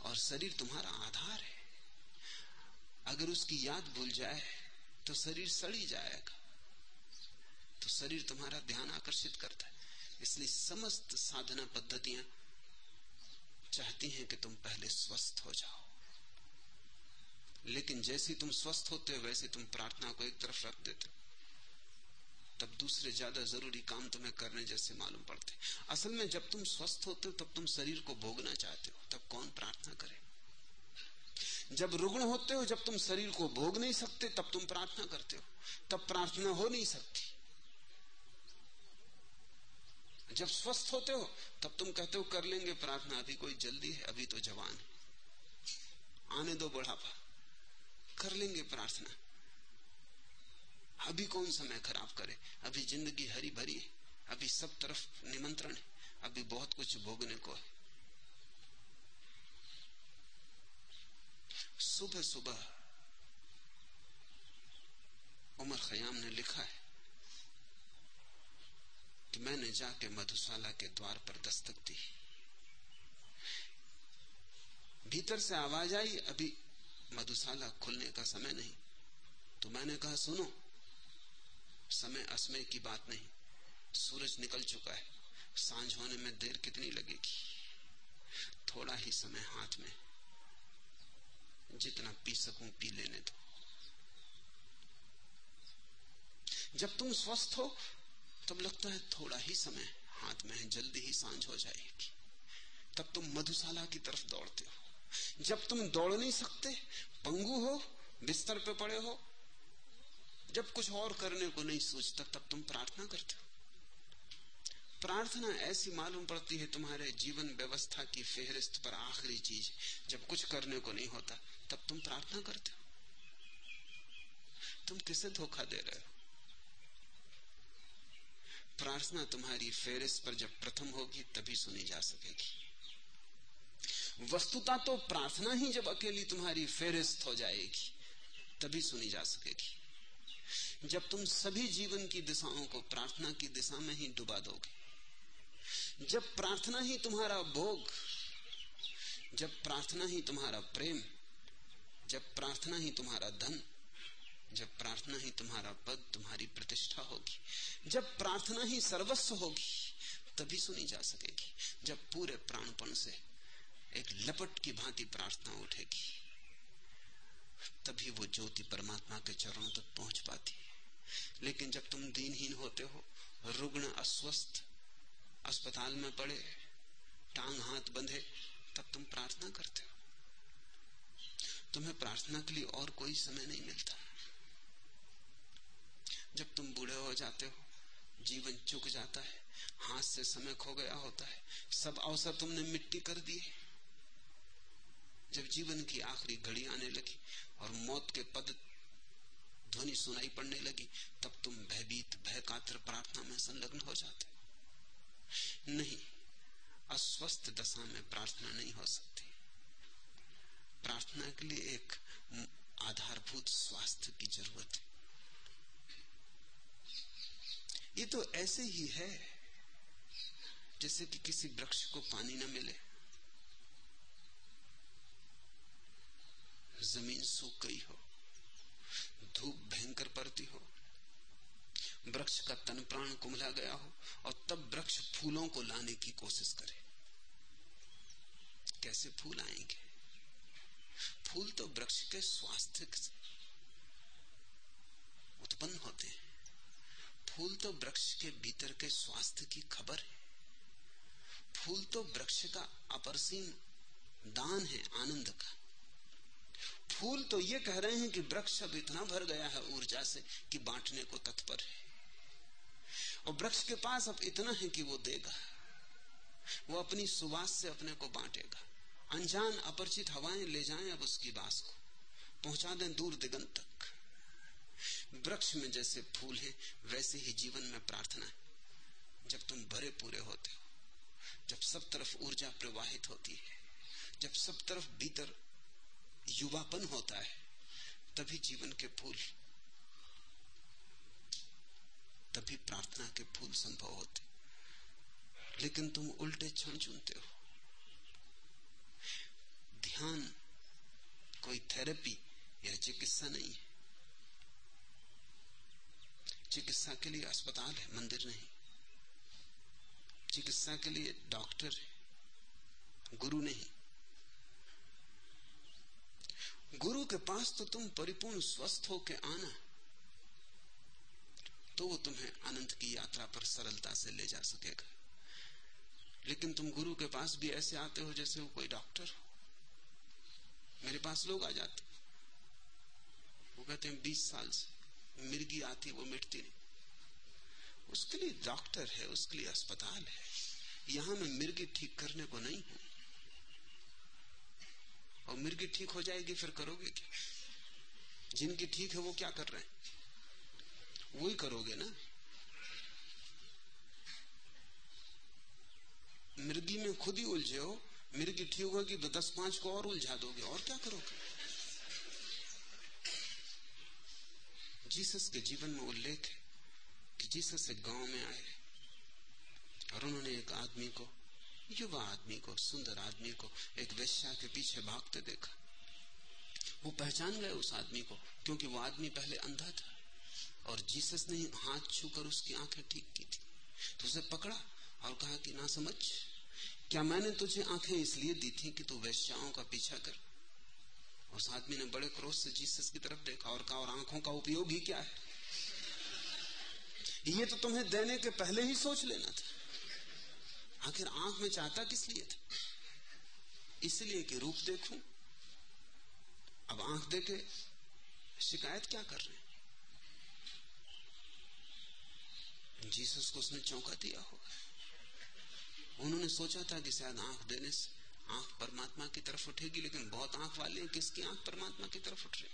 और शरीर तुम्हारा आधार है। अगर उसकी याद भूल जाए तो शरीर सड़ी जाएगा। तो शरीर तुम्हारा ध्यान आकर्षित करता है। इसलिए समस्त साधना पद्धतियाँ चाहती हैं कि तुम पहले स्वस्थ हो जाओ। लेकिन जैसे तुम स्वस्थ होते हो, वैसे तुम प्रार्थना को एक तरफ़ रख देते तब दूसरे ज़्यादा ज़रूरी काम तुम्हें करने जैसे मालूम पड़ते असल में जब तुम स्वस्थ होते हो, तब तुम शरीर को भोगना चाहते हो, तब कौन प्रार्थना करे? जब रुग्ण होते हो, जब तुम शरीर को भोग नहीं सकते, तब तुम प्रार्थना करते हो, तब प्रार्थना हो नहीं सकती। जब स्वस्थ होते हो, तब तुम कहते हो, कर लेंगे प्रार्थना, अभी कोई जल्दी है, अभी तो जवान है। आने दो बढ़ापा, कर लेंगे प्रार्थना। अभी कौन समय खराब करे? अभी ज़िंदगी हरी भरी है, अभी सब तरफ़ निमंत्रण है, अभी बहुत कुछ भोगने को है। सुबह सुबह उमर खयाम ने लिखा है कि मैंने जाके मधुशाला के द्वार पर दस्तक दी। भीतर से आवाज़ आई, अभी मधुशाला खुलने का समय नहीं। तो मैंने कहा, सुनो समय असमय की बात नहीं। सूरज निकल चुका है। साँझ होने में देर कितनी लगेगी? थोड़ा ही समय हाथ में। जितना पी सकूँ, पी लेने दो। जब तुम स्वस्थ हो, तब लगता है थोड़ा ही समय हाथ में है, जल्दी ही साँझ हो जाएगी। तब तुम मधुशाला की तरफ़ दौड़ते हो। जब तुम दौड़ नहीं सकते, पंगु हो, बिस्तर पे पड़े हो जब कुछ और करने को नहीं सोचता, तब तुम प्रार्थना करते हो। प्रार्थना ऐसी मालूम पड़ती है, तुम्हारे जीवन व्यवस्था की फेहरिस्त पर आखिरी चीज़ जब कुछ करने को नहीं होता, तब तुम प्रार्थना करते हो। तुम किसे धोखा दे रहे हो? प्रार्थना तुम्हारी फेरिस्त पर जब प्रथम होगी, तभी सुनी जा सकेगी। वस्तुता तो प्रार्थना ही जब अकेली तुम्हारी फेरिस्त हो जाएगी, तभी सुनी जा सकेगी। जब तुम सभी जीवन की दिशाओं को प्रार्थना की दिशा में ही डुबा दोगे। जब प्रार्थना ही तुम्हारा भोग, जब प्रार्थना ही तुम्हारा प्रेम, जब प्रार्थना ही तुम्हारा धन, जब प्रार्थना ही तुम्हारा पद, तुम्हारी प्रतिष्ठा होगी। जब प्रार्थना ही सर्वस्व होगी, तभी सुनी जा सकेगी। जब पूरे प्राणपण से एक लपट की भांति प्रार्थना उठेगी। तभी वो ज्योति परमात्मा के चरणों तक पहुँच पाती है। लेकिन जब तुम दीनहीन होते हो, रुग्ण अस्वस्थ अस्पताल में पड़े, टांग हाथ बंधे, तब तुम प्रार्थना करते हो। तुम्हें प्रार्थना के लिए और कोई समय नहीं मिलता। जब तुम बूढ़े हो जाते हो, जीवन चुक जाता है, हाथ से समय खो गया होता है, सब अवसर तुमने मिट्टी कर दिए। जब जीवन की आखिरी घड़ी आने लगी और मौत के पद ध्वनि सुनाई पड़ने लगी, तब तुम भयभीत भय कातर प्रार्थना में संलग्न हो जाते। नहीं, अस्वस्थ दशा में प्रार्थना नहीं हो सकती। प्रार्थना के लिए एक आधारभूत स्वास्थ्य की ज़रूरत है। ये तो ऐसे ही है, जैसे कि किसी वृक्ष को पानी न मिले। ज़मीन सूख गई हो, धूप भयंकर पड़ती हो, वृक्ष का तन प्राण कुमला गया हो, और तब वृक्ष फूलों को लाने की कोशिश करे। कैसे फूल आएँगे? फूल तो वृक्ष के स्वास्थ्य से उत्पन्न होते हैं। फूल तो वृक्ष के भीतर के स्वास्थ्य की खबर है। फूल तो वृक्ष का अपरसीम दान है, आनंद का। फूल तो ये कह रहे हैं कि वृक्ष अब इतना भर गया है ऊर्जा से कि बांटने को तत्पर है। और वृक्ष के पास अब इतना है कि वो देगा। वो अपनी सुवास से अपने को बांटेगा। अनजान अपरिचित हवाएँ ले जाएँ अब उसकी बास को। पहुँचा दें दूर दिगंत तक वृक्ष में जैसे फूल है, वैसे ही जीवन में प्रार्थना है। जब तुम भरे पूरे होते हो, जब सब तरफ़ ऊर्जा प्रवाहित होती है, जब सब तरफ़ भीतर युवापन होता है, तभी जीवन के फूल, तभी प्रार्थना के फूल संभव होते। लेकिन तुम उल्टे क्षण चुनते हो। ध्यान कोई थेरेपी या चिकित्सा नहीं है। चिकित्सा के लिए अस्पताल है, मंदिर नहीं। चिकित्सा के लिए डॉक्टर है, गुरु नहीं। गुरु के पास तो तुम परिपूर्ण स्वस्थ होके आना। तो वो तुम्हें अनंत की यात्रा पर सरलता से ले जा सकेगा। लेकिन तुम गुरु के पास भी ऐसे आते हो जैसे वो कोई डॉक्टर हो। मेरे पास लोग आ जाते वो कहते हैं, बीस साल से मिर्गी आती, वो मिटती नहीं। उसके लिए डॉक्टर है, उसके लिए अस्पताल है। यहाँ मैं मिर्गी ठीक करने को नहीं हूँ। और मिर्गी ठीक हो जाएगी, फिर करोगे क्या? जिनकी ठीक है वो क्या कर रहे हैं? वही करोगे ना? मिर्गी में खुद ही उलझे हो, मिर्गी ठीक होगी तो दस पाँच को और उलझा दोगे, और क्या करोगे? जीसस के जीवन में उल्लेख है कि जीसस एक गाँव में आए और उन्होंने एक आदमी को युवा आदमी को, सुंदर आदमी को, एक वेश्या के पीछे भागते देखा। वो पहचान गए उस आदमी को, क्योंकि वो आदमी पहले अंधा था और जीसस ने हाथ छूकर उसकी आँखें ठीक की थी। तो उसे पकड़ा और कहा कि, ना समझ, क्या मैंने तुझे आँखें इसलिए दी थी कि तू वैश्याओं का पीछा कर? उस आदमी ने बड़े क्रोध से जीसस की तरफ़ देखा और कहा, और आँखों का उपयोग ही क्या है? ये तो तुम्हें देने के पहले ही सोच लेना था। आखिर आँख में चाहता किस लिए था? इसलिए कि रूप देखूँ। अब आँख देके शिकायत क्या कर रहे जीसस को उसने चौंका दिया होगा। उन्होंने सोचा था कि शायद आँख देने से आँख परमात्मा की तरफ़ उठेगी, लेकिन बहुत आँख वाले हैं, किसकी आँख परमात्मा की तरफ़ उठ रही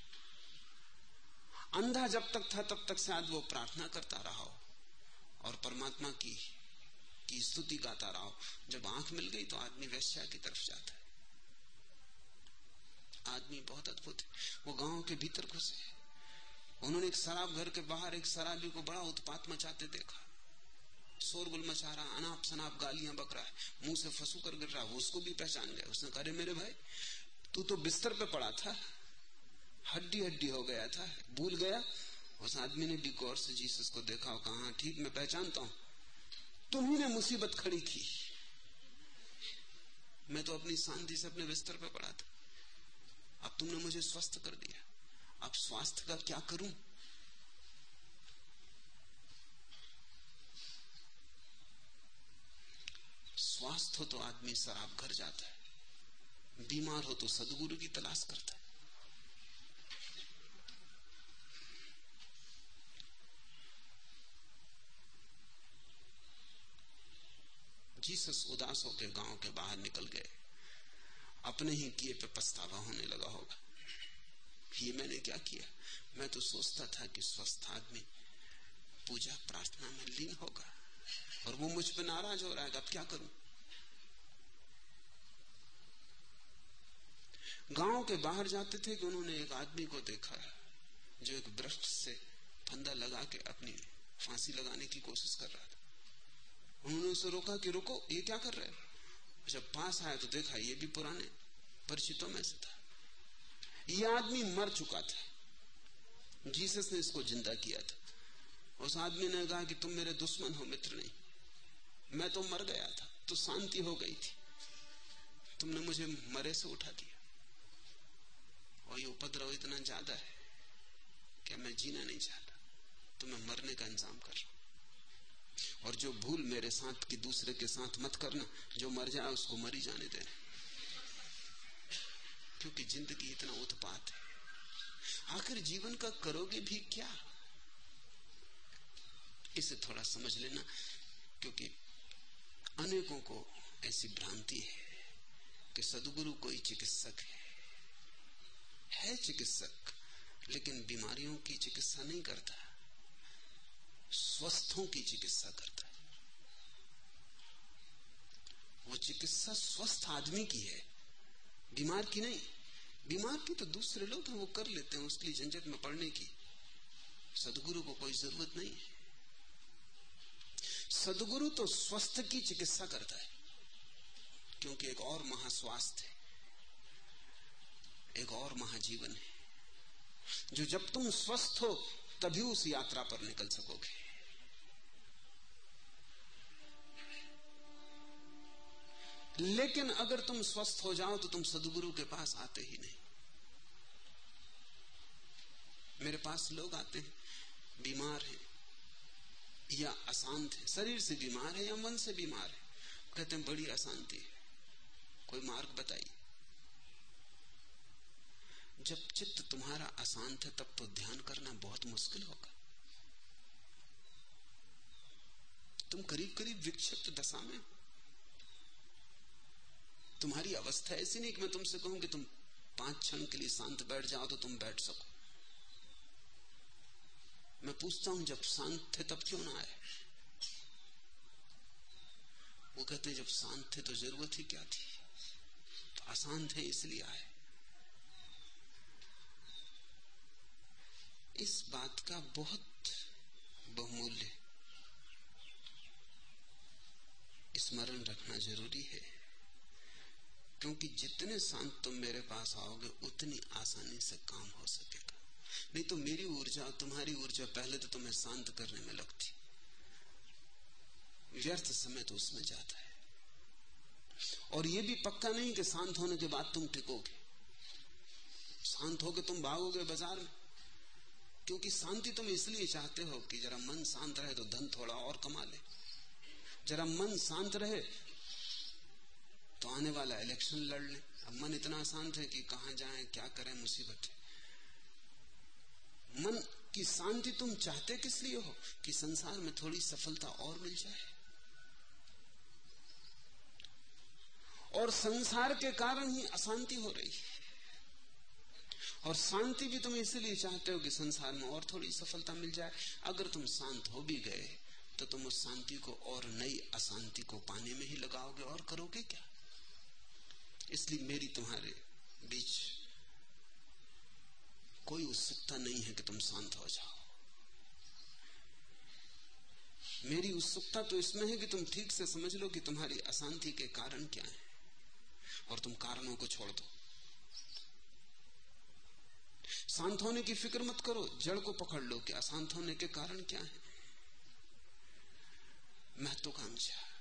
अंधा जब तक था, तब तक शायद वो प्रार्थना करता रहा हो। और परमात्मा की की स्तुति गाता रहा जब आँख मिल गई तो आदमी वैश्या की तरफ़ जाता है। आदमी बहुत अद्भुत है। वो गाँव के भीतर घुसे उन्होंने एक शराब घर के बाहर एक शराबी को बड़ा उत्पात मचाते देखा। शोरगुल मचा रहा अनाप शनाप गालियाँ बक रहा है। मुँह से फंसू कर गिर रहा है। उसको भी पहचान गया। उसने कहा मेरे भाई तू तो बिस्तर पे पड़ा था। हड्डी हड्डी हो गया था। भूल गया? उस आदमी ने गौर से जीसस को देखा। और कहा हाँ, ठीक मैं पहचानता हूँ। तुम्ही ने मुसीबत खड़ी की। मैं तो अपनी शांति से अपने बिस्तर पर पड़ा था। अब तुमने मुझे स्वस्थ कर दिया। अब स्वास्थ्य का क्या करूँ? स्वास्थ्य हो तो आदमी शराब घर जाता है। बीमार हो तो सदगुरु की तलाश करता है। जीसस उदास होकर गाँव के बाहर निकल गए। अपने ही किए पे पछतावा होने लगा होगा। ये मैंने क्या किया? मैं तो सोचता था कि स्वस्थ आदमी पूजा प्रार्थना में लीन होगा और वो मुझ पर नाराज़ हो रहा है। अब क्या करूँ? गाँव के बाहर जाते थे कि उन्होंने एक आदमी को देखा जो एक वृक्ष से फंदा लगा के अपनी फांसी लगाने की कोशिश कर रहा था। उन्होंने उसे रोका कि रुको, ये क्या कर रहे हो? जब पास आया तो देखा, ये भी पुराने परिचितों में से था। ये आदमी मर चुका था। जीसस ने इसको ज़िंदा किया था। उस आदमी ने कहा कि तुम मेरे दुश्मन हो, मित्र नहीं। मैं तो मर गया था तो शांति हो गई थी। तुमने मुझे मरे से उठा दिया। और ये उपद्रव इतना ज़्यादा है कि मैं जीना नहीं चाहता। तो मैं मरने का इंतज़ाम कर रहा और जो भूल मेरे साथ की दूसरे के साथ मत करना, जो मर जाए उसको मरी जाने देना। क्योंकि ज़िंदगी इतना उत्पात है। आखिर जीवन का करोगे भी क्या? इसे थोड़ा समझ लेना, क्योंकि अनेकों को ऐसी भ्रांति है कि सदगुरु कोई चिकित्सक है। है चिकित्सक, लेकिन बीमारियों की चिकित्सा नहीं करता। स्वस्थों की चिकित्सा करता है। वो चिकित्सा स्वस्थ आदमी की है। बीमार की नहीं। बीमार की तो दूसरे लोग हैं, वो कर लेते हैं, उसके लिए झंझट में पड़ने की। सदगुरु को कोई ज़रूरत नहीं है। सदगुरु तो स्वस्थ की चिकित्सा करता है, क्योंकि एक और महास्वास्थ्य है। एक और महाजीवन है। जो जब तुम स्वस्थ हो, तभी उस यात्रा पर निकल सकोगे। लेकिन अगर तुम स्वस्थ हो जाओ तो तुम सदगुरु के पास आते ही नहीं। मेरे पास लोग आते हैं, बीमार हैं, या अशांत है। शरीर से बीमार है या मन से बीमार है। कहते हैं, बड़ी अशांति है। कोई मार्ग बताइए। जब चित्त तुम्हारा अशांत है, तब तो ध्यान करना बहुत मुश्किल होगा। तुम करीब करीब विक्षिप्त दशा में हो। तुम्हारी अवस्था ऐसी नहीं कि मैं तुमसे कहूँ कि तुम पाँच क्षण के लिए शांत बैठ जाओ तो तुम बैठ सको। मैं पूछता हूँ, जब शांत थे तब क्यों ना आए? वो कहते जब शांत थे तो ज़रूरत ही क्या थी? तो अशांत है इसलिए आए। इस बात का बहुत बहुमूल्य स्मरण रखना ज़रूरी है। क्योंकि जितने शांत तुम मेरे पास आओगे, उतनी आसानी से काम हो सकेगा। नहीं तो मेरी ऊर्जा, तुम्हारी ऊर्जा पहले तो तुम्हें शांत करने में लगती। व्यर्थ समय तो उसमें जाता है। और यह भी पक्का नहीं कि शांत होने के बाद तुम टिकोगे। शांत होके तुम भागोगे बाज़ार में। क्योंकि शांति तुम इसलिए चाहते हो कि जरा मन शांत रहे तो धन थोड़ा और कमा ले। जरा मन शांत रहे तो आने वाला इलेक्शन लड़ ले। अब मन इतना शांत है कि कहा जाए, क्या करें, मुसीबत मन की शांति तुम चाहते किस लिए हो? कि संसार में थोड़ी सफलता और मिल जाए। और संसार के कारण ही अशांति हो रही है। और शांति भी तुम इसलिए चाहते हो कि संसार में और थोड़ी सफलता मिल जाए। अगर तुम शांत हो भी गए तो तुम उस शांति को और नई अशांति को पाने में ही लगाओगे। और करोगे क्या? इसलिए मेरी तुम्हारे बीच कोई उत्सुकता नहीं है कि तुम शांत हो जाओ। मेरी उत्सुकता तो इसमें है कि तुम ठीक से समझ लो कि तुम्हारी अशांति के कारण क्या है, और तुम कारणों को छोड़ दो। शांत होने की फ़िक्र मत करो, जड़ को पकड़ लो कि अशांत होने के कारण क्या है। महत्वाकांक्षा।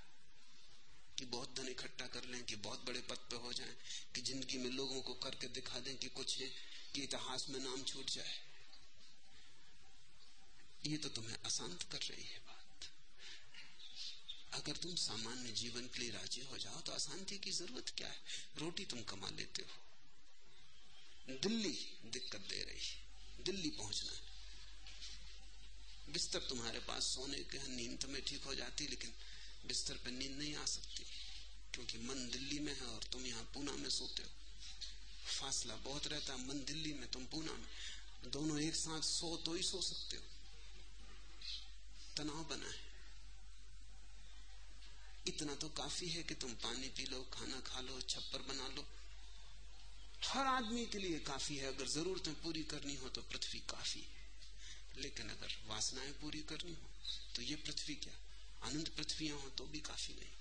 कि बहुत धन इकट्ठा कर लें, कि बहुत बड़े पद पे हो जाएँ, कि ज़िंदगी में लोगों को करके दिखा दें कि कुछ है, कि इतिहास में नाम छूट जाए। ये तो तुम्हें अशांत कर रही है बात। अगर तुम सामान्य जीवन के लिए राज़ी हो जाओ तो अशांति की ज़रूरत क्या है? रोटी तुम कमा लेते हो। दिल्ली दिक्कत दे रही दिल्ली पहुँचना है। बिस्तर तुम्हारे पास सोने के नींद तुम्हें ठीक हो जाती, लेकिन बिस्तर पर नींद नहीं आ सकती, क्योंकि मन दिल्ली में है और तुम यहाँ पूना में सोते हो। फासला बहुत रहता है मन दिल्ली में, तुम पूना में। दोनों एक साथ सो तो ही सो सकते हो। तनाव बना है। इतना तो काफ़ी है कि तुम पानी पी लो, खाना खा लो, छप्पर बना लो। हर आदमी के लिए काफ़ी है। अगर जरूरतें पूरी करनी हो तो पृथ्वी काफ़ी है। लेकिन अगर वासनाएँ पूरी करनी हो तो ये पृथ्वी क्या? आनंद पृथ्वियाँ हो तो भी काफ़ी नहीं।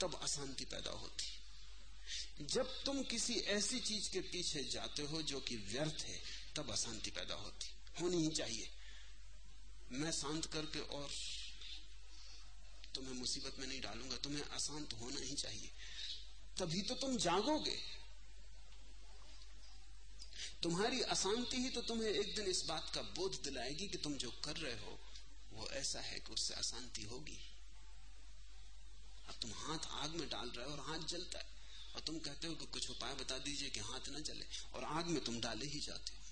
तब अशांति पैदा होती। जब तुम किसी ऐसी चीज़ के पीछे जाते हो जो कि व्यर्थ है, तब अशांति पैदा होती। होनी ही चाहिए। मैं शांत करके और तुम्हें मुसीबत में नहीं डालूँगा, तुम्हें अशांत होना ही चाहिए। तभी तो तुम जागोगे। तुम्हारी अशांति ही तो तुम्हें एक दिन इस बात का बोध दिलाएगी कि तुम जो कर रहे हो वो ऐसा है कि उससे अशांति होगी। अब तुम हाथ आग में डाल रहे हो और हाथ जलता है। और तुम कहते हो कि कुछ उपाय बता दीजिए कि हाथ ना जले और आग में तुम डाले ही जाते हो।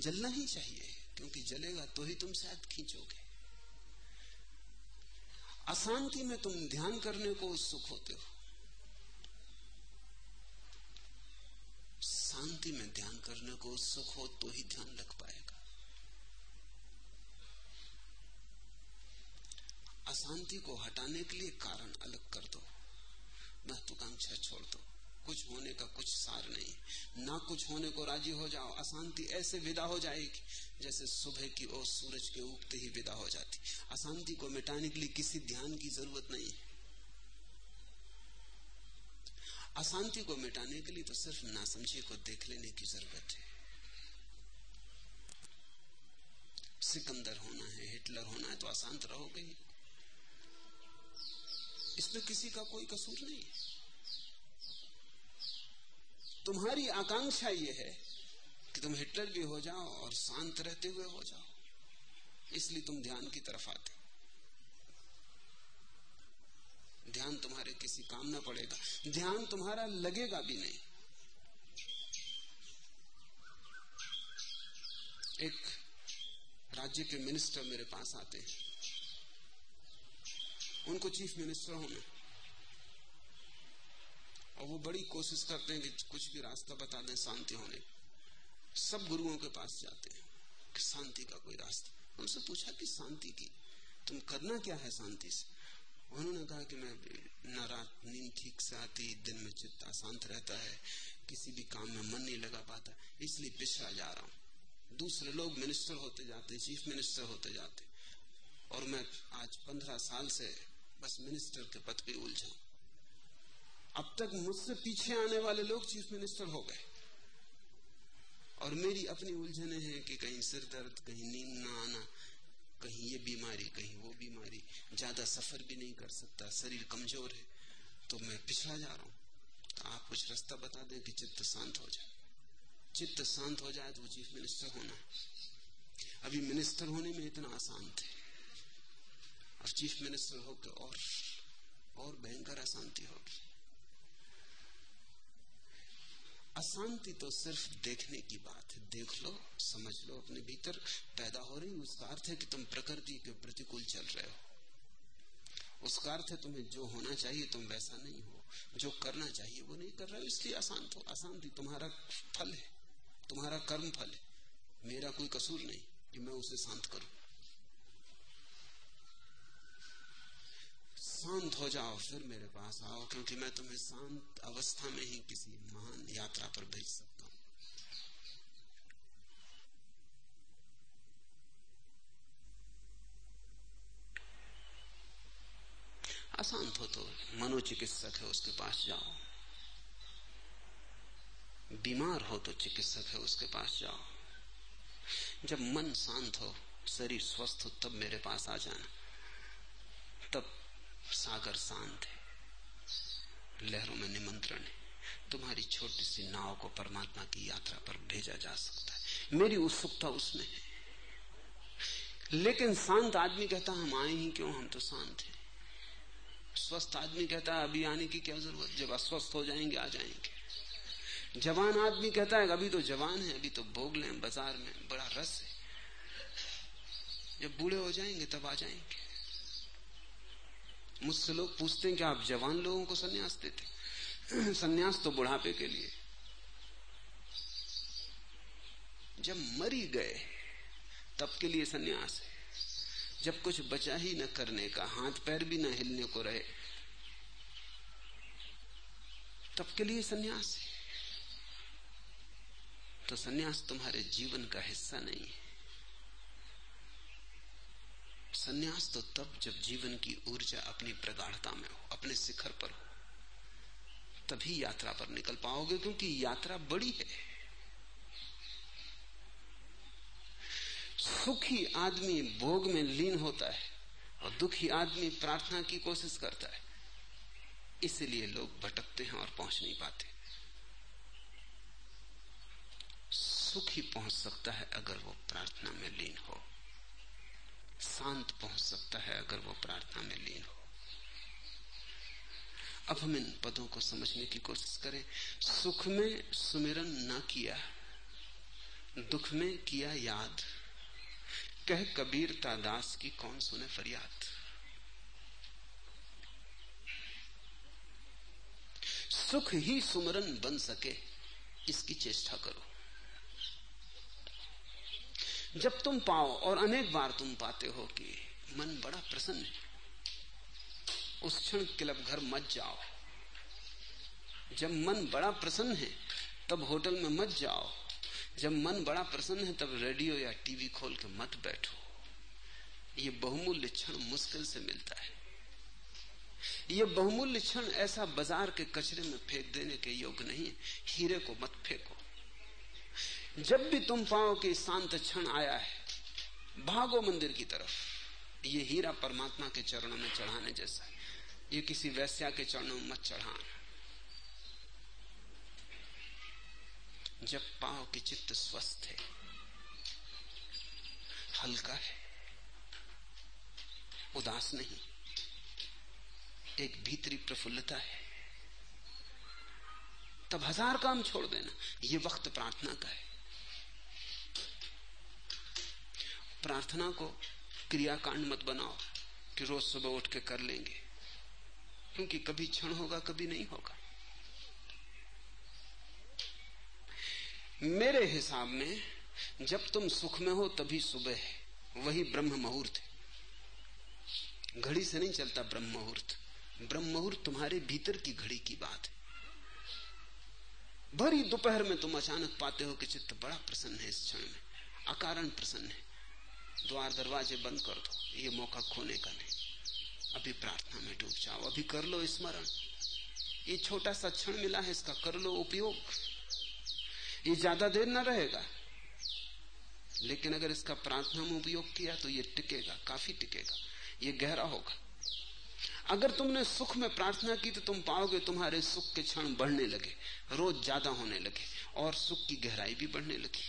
जलना ही चाहिए, क्योंकि जलेगा तो ही तुम शायद खींचोगे। अशांति में तुम ध्यान करने को उत्सुक होते हो। शांति में ध्यान करने को उत्सुक हो तो ही ध्यान लग पाएगा। अशांति को हटाने के लिए कारण अलग कर दो। महत्वाकांक्षा छोड़ दो। कुछ होने का कुछ सार नहीं। ना कुछ होने को राज़ी हो जाओ। अशांति ऐसे विदा हो जाएगी, जैसे सुबह की ओर सूरज के उगते ही विदा हो जाती। अशांति को मिटाने के लिए किसी ध्यान की ज़रूरत नहीं। अशांति को मिटाने के लिए तो सिर्फ़ नासमझी को देख लेने की ज़रूरत है। सिकंदर होना है, हिटलर होना है तो अशांत रहोगे ही। इसमें किसी का कोई कसूर नहीं है। तुम्हारी आकांक्षा यह है कि तुम हिटलर भी हो जाओ और शांत रहते हुए हो जाओ। इसलिए तुम ध्यान की तरफ़ आते ध्यान तुम्हारे किसी काम ना पड़ेगा। ध्यान तुम्हारा लगेगा भी नहीं। एक राज्य के मिनिस्टर मेरे पास आते हैं। उनको चीफ मिनिस्टर होना और वो बड़ी कोशिश करते हैं कि कुछ भी रास्ता बता दें, शांति होने। सब गुरुओं के पास जाते हैं कि शांति का कोई रास्ता। उनसे पूछा कि शांति की? तुम करना क्या है शांति से? उन्होंने कहा कि मैं न रात नींद ठीक से आती, दिन में चित्त अशांत रहता है, किसी भी काम में मन नहीं लगा पाता, इसलिए पिछड़ा जा रहा हूँ। दूसरे लोग मिनिस्टर होते जाते चीफ मिनिस्टर होते जाते और मैं आज पंद्रह साल से बस मिनिस्टर के पद पे उलझा। अब तक मुझसे पीछे आने वाले लोग चीफ मिनिस्टर हो गए। और मेरी अपनी उलझने हैं कि कहीं सिर दर्द, कहीं नींद ना आना, कहीं ये बीमारी, कहीं वो बीमारी। ज़्यादा सफ़र भी नहीं कर सकता, शरीर कमज़ोर है। तो मैं पिछड़ा जा रहा हूँ। तो आप कुछ रास्ता बता दें कि चित्त शांत हो जाए। चित्त शांत हो जाए तो चीफ मिनिस्टर होना अभी मिनिस्टर होने में इतना आसान थे। और चीफ मिनिस्टर होकर और और भयंकर अशांति होगी। अशांति तो सिर्फ़ देखने की बात है। देख लो, समझ लो, अपने भीतर पैदा हो रही, उसका अर्थ है कि तुम प्रकृति के प्रतिकूल चल रहे हो। उसका अर्थ है तुम्हें जो होना चाहिए, तुम वैसा नहीं हो। जो करना चाहिए, वो नहीं कर रहे हो, इसलिए अशांत हो। अशांति तुम्हारा फल है, तुम्हारा कर्म फल है। मेरा कोई कसूर नहीं कि मैं उसे शांत करूँ। शांत हो जाओ, फिर मेरे पास आओ, क्योंकि मैं तुम्हें शांत अवस्था में ही किसी महान यात्रा पर भेज सकता हूँ। अशांत हो तो मनोचिकित्सक है, उसके पास जाओ। बीमार हो तो चिकित्सक है, उसके पास जाओ। जब मन शांत हो, शरीर स्वस्थ हो, तब मेरे पास आ जाना। तब सागर शांत है। लहरों में निमंत्रण है। तुम्हारी छोटी सी नाव को परमात्मा की यात्रा पर भेजा जा सकता है। मेरी उत्सुकता उसमें है। लेकिन शांत आदमी कहता, हम आए ही क्यों? हम तो शांत हैं। स्वस्थ आदमी कहता है अभी आने की क्या ज़रूरत? जब अस्वस्थ हो जाएँगे, आ जाएँगे। जवान आदमी कहता है, अभी तो जवान है, अभी तो भोग लें, बाज़ार में बड़ा रस है। जब बूढ़े हो जाएँगे, तब आ जाएँगे। मुझसे लोग पूछते हैं कि आप जवान लोगों को सन्यास देते सन्यास तो बुढ़ापे के लिए। जब मरी गए, तब के लिए सन्यास है। जब कुछ बचा ही न करने का, हाथ पैर भी न हिलने को रहे, तब के लिए सन्यास है। तो सन्यास तुम्हारे जीवन का हिस्सा नहीं है। सन्यास तो तब जब जीवन की ऊर्जा अपनी प्रगाढ़ता में हो, अपने शिखर पर हो, तभी यात्रा पर निकल पाओगे, क्योंकि यात्रा बड़ी है। सुखी आदमी भोग में लीन होता है और दुखी आदमी प्रार्थना की कोशिश करता है। इसलिए लोग भटकते हैं और पहुँच नहीं पाते। सुखी पहुँच सकता है अगर वो प्रार्थना में लीन हो। शांत पहुँच सकता है अगर वो प्रार्थना में लीन हो। अब हम इन पदों को समझने की कोशिश करें। सुख में सुमिरन न किया, दुख में किया याद। कह कबीर तादास की कौन सुने फरियाद। सुख ही सुमरन बन सके, इसकी चेष्टा करो। जब तुम पाओ और अनेक बार तुम पाते हो कि मन बड़ा प्रसन्न है। उस क्षण क्लब घर मत जाओ। जब मन बड़ा प्रसन्न है, तब होटल में मत जाओ। जब मन बड़ा प्रसन्न है, तब रेडियो या टीवी खोल के मत बैठो। ये बहुमूल्य क्षण मुश्किल से मिलता है। ये बहुमूल्य क्षण ऐसा बाज़ार के कचरे में फेंक देने के योग्य नहीं है। हीरे को मत फेंको। जब भी तुम पाओ कि शांत क्षण आया है, भागो मंदिर की तरफ़। ये हीरा परमात्मा के चरणों में चढ़ाने जैसा है। ये किसी वैश्या के चरणों में मत चढ़ाना। जब पाओ कि चित्त स्वस्थ है, हल्का है, उदास नहीं, एक भीतरी प्रफुल्लता है, तब हज़ार काम छोड़ देना। ये वक्त प्रार्थना का है। प्रार्थना को क्रियाकांड मत बनाओ कि रोज सुबह उठ के कर लेंगे। क्योंकि कभी क्षण होगा, कभी नहीं होगा। मेरे हिसाब में, जब तुम सुख में हो, तभी सुबह है। वही ब्रह्म मुहूर्त है। घड़ी से नहीं चलता ब्रह्म मुहूर्त। ब्रह्म मुहूर्त तुम्हारे भीतर की घड़ी की बात है। भरी दोपहर में तुम अचानक पाते हो कि चित्त बड़ा प्रसन्न है इस क्षण में। अकारण प्रसन्न है। द्वार दरवाजे बंद कर। दो ये मौका खोने का नहीं। अभी प्रार्थना में डूब जाओ। अभी कर लो स्मरण। ये छोटा सा क्षण मिला है, इसका कर लो उपयोग। ये ज़्यादा देर ना रहेगा। लेकिन अगर इसका प्रार्थना में उपयोग किया तो ये टिकेगा, काफ़ी टिकेगा। ये गहरा होगा। अगर तुमने सुख में प्रार्थना की तो तुम पाओगे तुम्हारे सुख के क्षण बढ़ने लगे, रोज ज़्यादा होने लगे और सुख की गहराई भी बढ़ने लगी।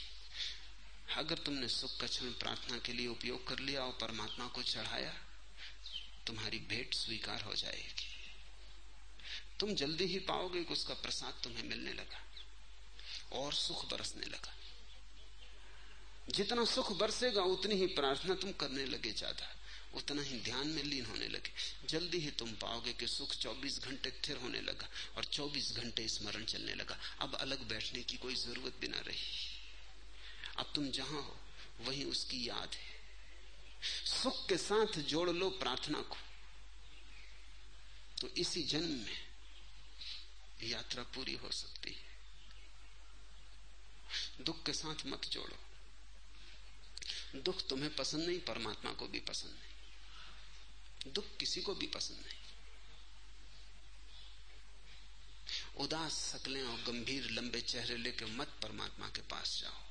अगर तुमने सुख का क्षण प्रार्थना के लिए उपयोग कर लिया और परमात्मा को चढ़ाया, तुम्हारी भेंट स्वीकार हो जाएगी। तुम जल्दी ही पाओगे कि उसका प्रसाद तुम्हें मिलने लगा और सुख बरसने लगा। जितना सुख बरसेगा, उतनी ही प्रार्थना तुम करने लगे ज़्यादा, उतना ही ध्यान में लीन होने लगे। जल्दी ही तुम पाओगे कि सुख 24 घंटे स्थिर होने लगा और 24 घंटे स्मरण चलने लगा। अब अलग बैठने की कोई ज़रूरत भी ना रही। अब तुम जहाँ हो, वहीं उसकी याद है। सुख के साथ जोड़ लो प्रार्थना को। तो इसी जन्म में यात्रा पूरी हो सकती है। दुख के साथ मत जोड़ो। दुख तुम्हें पसंद नहीं, परमात्मा को भी पसंद नहीं। दुख किसी को भी पसंद नहीं। उदास सकलें और गंभीर लंबे चेहरे लेके मत परमात्मा के पास जाओ।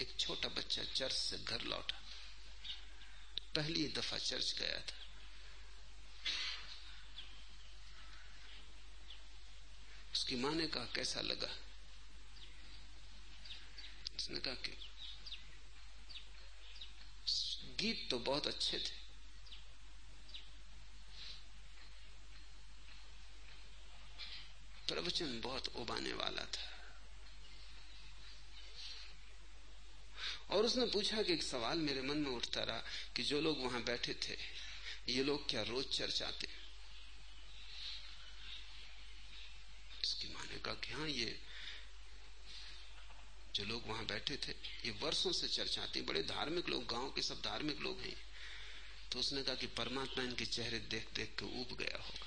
एक छोटा बच्चा चर्च से घर लौटा। पहली दफ़ा चर्च गया था। उसकी माँ ने कहा, कैसा लगा? उसने कहा कि, गीत तो बहुत अच्छे थे। प्रवचन बहुत उबाने वाला था। और उसने पूछा कि एक सवाल मेरे मन में उठता रहा कि जो लोग वहाँ बैठे थे, ये लोग क्या रोज चर्च आते उसकी माँ कि हाँ ये जो लोग वहाँ बैठे थे, ये वर्षों से चर्चा आती बड़े धार्मिक लोग, गाँव के सब धार्मिक लोग हैं। तो उसने कहा कि परमात्मा इनके चेहरे देख देख के उब गया होगा।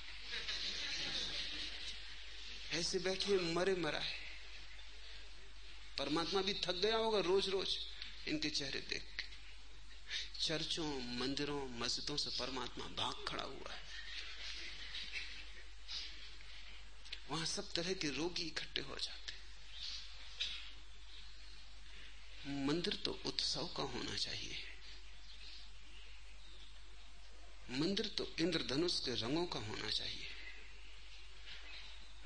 ऐसे बैठे मरे मरा है। परमात्मा भी थक गया होगा रोज रोज। इनके चेहरे देख के। चर्चों, मंदिरों, मस्जिदों से परमात्मा भाग खड़ा हुआ है। वहाँ सब तरह के रोगी इकट्ठे हो जाते मंदिर तो उत्सव का होना चाहिए। मंदिर तो इंद्रधनुष के रंगों का होना चाहिए।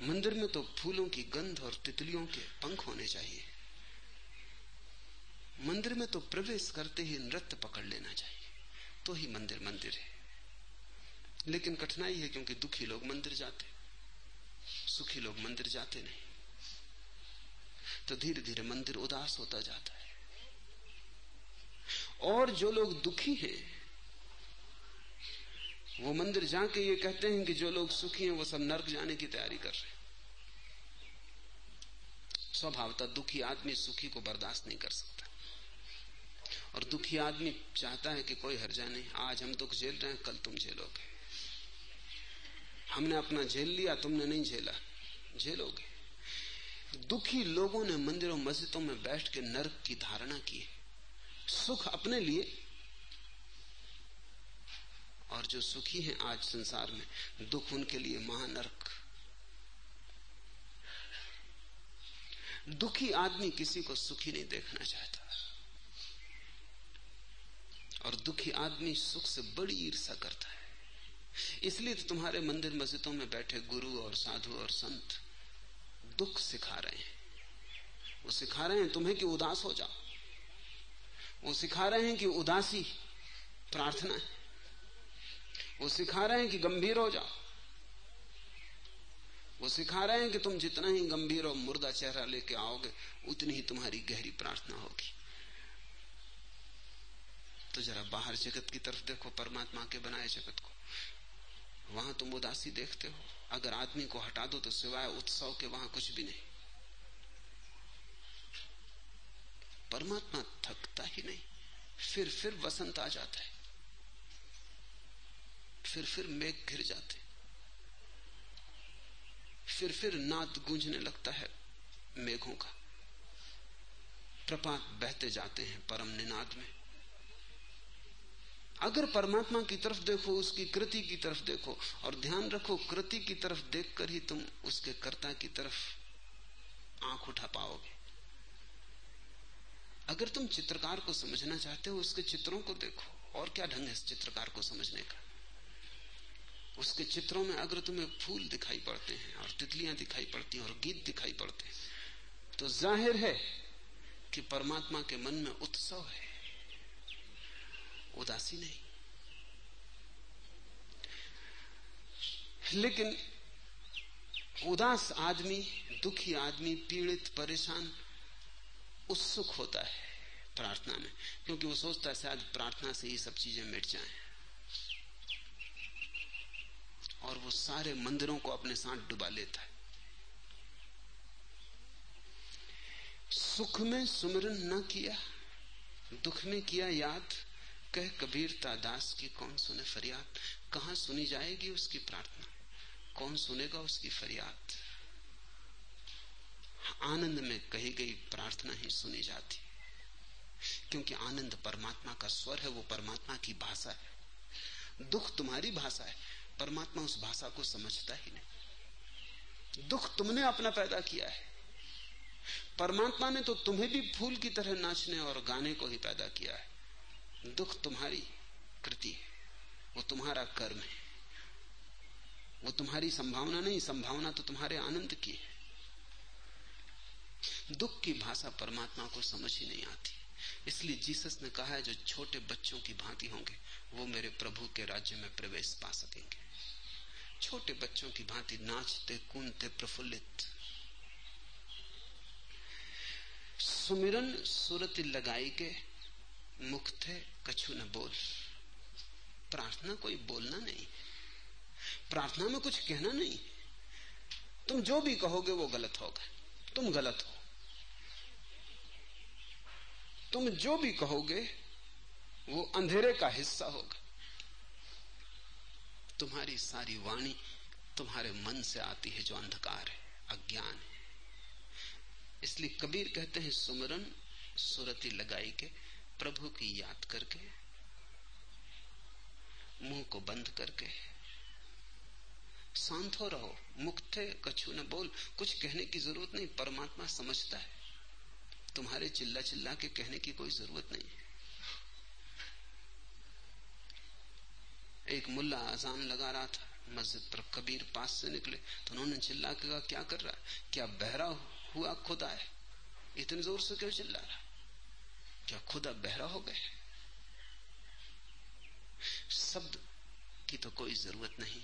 मंदिर में तो फूलों की गंध और तितलियों के पंख होने चाहिए। मंदिर में तो प्रवेश करते ही नृत्य पकड़ लेना चाहिए। तो ही मंदिर मंदिर है। लेकिन कठिनाई है क्योंकि दुखी लोग मंदिर जाते सुखी लोग मंदिर जाते नहीं। तो धीरे धीरे मंदिर उदास होता जाता है। और जो लोग दुखी हैं, वो मंदिर जाके ये कहते हैं कि जो लोग सुखी हैं, वो सब नर्क जाने की तैयारी कर रहे हैं। स्वभावतः दुखी आदमी सुखी को बर्दाश्त नहीं कर सकता। और दुखी आदमी चाहता है कि कोई हर्जा नहीं आज हम दुख झेल रहे हैं, कल तुम झेलोगे। हमने अपना झेल लिया, तुमने नहीं झेला। झेलोगे। दुखी लोगों ने मंदिरों, मस्जिदों में बैठ के नरक की धारणा की सुख अपने लिए। और जो सुखी हैं आज संसार में, दुख उनके लिए महानरक। दुखी आदमी किसी को सुखी नहीं देखना चाहता। और दुखी आदमी सुख से बड़ी ईर्षा करता है। इसलिए तो तुम्हारे मंदिर मस्जिदों में बैठे गुरु और साधु और संत दुख सिखा रहे हैं। वो सिखा रहे हैं तुम्हें कि उदास हो जाओ। वो सिखा रहे हैं कि उदासी प्रार्थना है। वो सिखा रहे हैं कि गंभीर हो जाओ। वो सिखा रहे हैं कि तुम जितना ही गंभीर और मुर्दा चेहरा लेके आओगे, उतनी ही तुम्हारी गहरी प्रार्थना होगी। तो जरा बाहर जगत की तरफ़ देखो, परमात्मा के बनाए जगत को। वहाँ तुम उदासी देखते हो। अगर आदमी को हटा दो तो सिवाय उत्सव के वहाँ कुछ भी नहीं। परमात्मा थकता ही नहीं। फिर फिर वसंत आ जाता है। फिर फिर मेघ घिर जाते फिर फिर नाद गूंजने लगता है मेघों का। प्रपात बहते जाते हैं परम निनाद में। अगर परमात्मा की तरफ़ देखो, उसकी कृति की तरफ़ देखो, और ध्यान रखो, कृति की तरफ़ देखकर ही तुम उसके कर्ता की तरफ़ आँख उठा पाओगे। अगर तुम चित्रकार को समझना चाहते हो, उसके चित्रों को देखो, और क्या ढंग है चित्रकार को समझने का? उसके चित्रों में अगर तुम्हें फूल दिखाई पड़ते हैं, और तितलियाँ दिखाई पड़ती हैं, और गीत दिखाई पड़ते हैं तो ज़ाहिर है कि परमात्मा के मन में उत्सव है। उदासी नहीं। लेकिन उदास आदमी, दुखी आदमी, पीड़ित, परेशान, उत्सुक होता है प्रार्थना में, क्योंकि वो सोचता है शायद प्रार्थना से ही सब चीज़ें मिट जाएँ। और वो सारे मंदिरों को अपने साथ डुबा लेता है। सुख में सुमरन न किया, दुख में किया याद कह कबीरता दास की कौन सुने फरियाद? कहा सुनी जाएगी उसकी प्रार्थना? कौन सुनेगा उसकी फरियाद? आनंद में कही गई प्रार्थना ही सुनी जाती। क्योंकि आनंद परमात्मा का स्वर है, वो परमात्मा की भाषा है। दुख तुम्हारी भाषा है, परमात्मा उस भाषा को समझता ही नहीं। दुख तुमने अपना पैदा किया है। परमात्मा ने तो तुम्हें भी फूल की तरह नाचने और गाने को ही पैदा किया है। दुख तुम्हारी कृति है। वो तुम्हारा कर्म है। वो तुम्हारी संभावना नहीं, संभावना तो तुम्हारे आनंद की है। दुख की भाषा परमात्मा को समझ ही नहीं आती। इसलिए जीसस ने कहा है, जो छोटे बच्चों की भांति होंगे, वो मेरे प्रभु के राज्य में प्रवेश पा सकेंगे। छोटे बच्चों की भांति नाचते, कूदते, प्रफुल्लित। सुमिरन सुरत लगाई के मुख थे कछु न बोल। प्रार्थना कोई बोलना नहीं। प्रार्थना में कुछ कहना नहीं। तुम जो भी कहोगे वो गलत होगा। तुम गलत हो। तुम जो भी कहोगे, वो अंधेरे का हिस्सा होगा। तुम्हारी सारी वाणी तुम्हारे मन से आती है जो अंधकार है, अज्ञान है। इसलिए कबीर कहते हैं, सुमरन, सुरती लगाई के प्रभु की याद करके, मुँह को बंद करके, शांत हो रहो, मुक्त कछु न बोल, कुछ कहने की ज़रूरत नहीं, परमात्मा समझता है। तुम्हारे चिल्ला चिल्ला के कहने की कोई ज़रूरत नहीं एक मुल्ला आजान लगा रहा था, मस्जिद पर कबीर पास से निकले तो उन्होंने चिल्ला के कहा, क्या कर रहा है? क्या बहरा हुआ खुदा है? इतने ज़ोर से क्यों चिल्ला रहा क्या खुद अब बहरा हो गए शब्द की तो कोई ज़रूरत नहीं।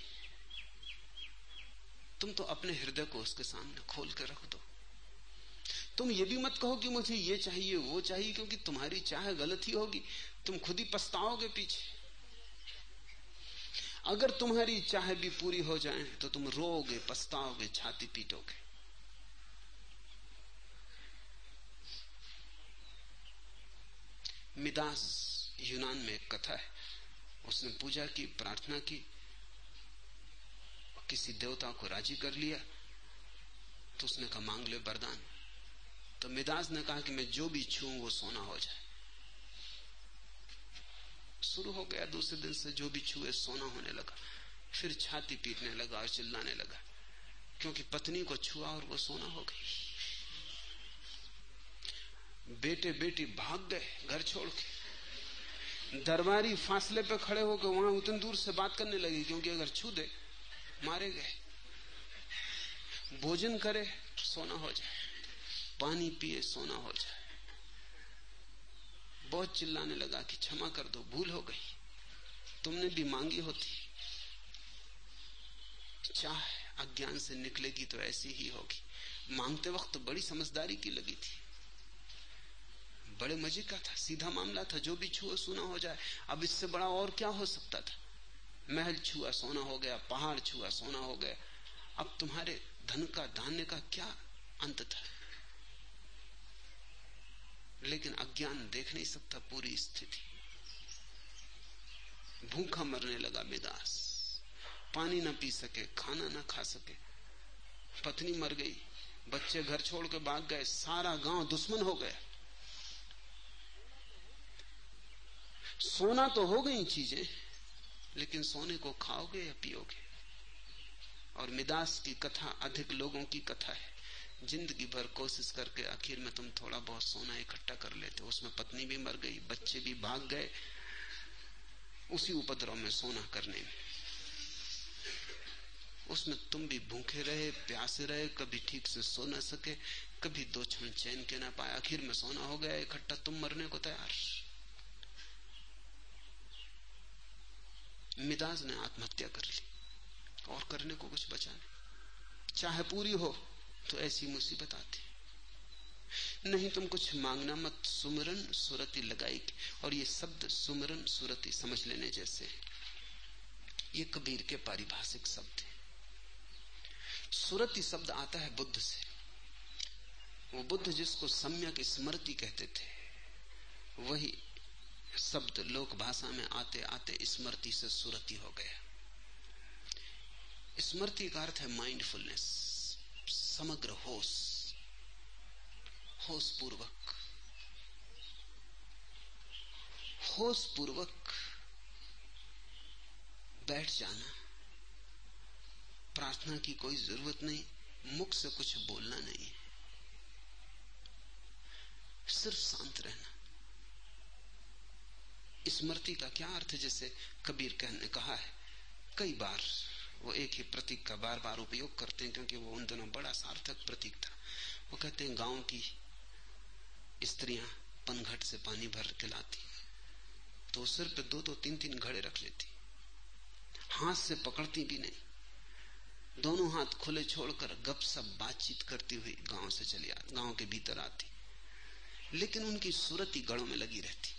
तुम तो अपने हृदय को उसके सामने खोल कर रख दो। तुम ये भी मत कहो कि मुझे ये चाहिए, वो चाहिए, क्योंकि तुम्हारी चाह गलत ही होगी। तुम खुद ही पछताओगे पीछे। अगर तुम्हारी चाह भी पूरी हो जाए तो तुम रोगे, पछताओगे, छाती पीटोगे। मिदास यूनान में एक कथा है। उसने पूजा की, प्रार्थना की, किसी देवता को राज़ी कर लिया तो उसने कहा, मांग ले वरदान। तो मिदास ने कहा कि मैं जो भी छू, वो सोना हो जाए। शुरू हो गया, दूसरे दिन से जो भी छुए, सोना होने लगा। फिर छाती पीटने लगा और चिल्लाने लगा, क्योंकि पत्नी को छुआ और वो सोना हो गई। बेटे बेटी भाग गए, घर छोड़ के। दरबारी फासले पे खड़े होकर वहाँ उतनी दूर से बात करने लगी, क्योंकि अगर छू दे, मारे गए। भोजन करे, सोना हो जाए। पानी पिए, सोना हो जाए। बहुत चिल्लाने लगा कि क्षमा कर दो, भूल हो गई। तुमने भी मांगी होती। चाह अज्ञान से निकलेगी तो ऐसी ही होगी। मांगते वक्त तो बड़ी समझदारी की लगी थी। बड़े मज़े का था, सीधा मामला था, जो भी छुआ सुना हो जाए। अब इससे बड़ा और क्या हो सकता था? महल छुआ सोना हो गया, पहाड़ छुआ सोना हो गया। अब तुम्हारे धन का, धान्य का क्या अंत था? लेकिन अज्ञान देख नहीं सकता पूरी स्थिति। भूखा मरने लगा मिदास पानी ना पी सके, खाना ना खा सके। पत्नी मर गई, बच्चे घर छोड़ के भाग गए, सारा गाँव दुश्मन हो गया। सोना तो हो गई चीज़ें, लेकिन सोने को खाओगे या पियोगे? और मिदास की कथा अधिक लोगों की कथा है। ज़िंदगी भर कोशिश करके आखिर में तुम थोड़ा बहुत सोना इकट्ठा कर लेते हो। उसमें पत्नी भी मर गई, बच्चे भी भाग गए, उसी उपद्रव में सोना करने में। उसमें तुम भी भूखे रहे, प्यासे रहे, कभी ठीक से सो न सके, कभी दो क्षण चैन के ना पाए। आखिर में सोना हो गया, इकट्ठा तुम मरने को तैयार। मिदाज ने आत्महत्या कर ली और करने को कुछ बचा नहीं। चाहे पूरी हो तो ऐसी मुसीबत आती। नहीं, तुम कुछ मांगना मत, सुमरन सुरति लगाई और ये शब्द सुमरन सुरति समझ लेने जैसे ये कबीर के पारिभाषिक शब्द है। सुरति शब्द आता है बुद्ध से। वो बुद्ध जिसको सम्यक स्मृति कहते थे, वही शब्द लोक भाषा में आते आते स्मृति से सुरति हो गया। स्मृति का अर्थ है माइंडफुलनेस समग्र होश होश पूर्वक होश पूर्वक बैठ जाना, प्रार्थना की कोई ज़रूरत नहीं, मुख से कुछ बोलना नहीं। सिर्फ़ शांत रहना। स्मृति का क्या अर्थ जैसे कबीर कहने कहा है? कई बार वो एक ही प्रतीक का बार बार उपयोग करते हैं क्योंकि वो उन दिनों बड़ा सार्थक प्रतीक था। वो कहते हैं, गाँव की स्त्रियाँ पनघट से पानी भर के लाती तो सिर पे दो दो तीन तीन घड़े रख लेती हाथ से पकड़ती भी नहीं। दोनों हाथ खुले छोड़कर गप सप बातचीत करती हुई गाँव से चली आती गाँव के भीतर आती। लेकिन उनकी सूरत ही गढ़ों में लगी रहती।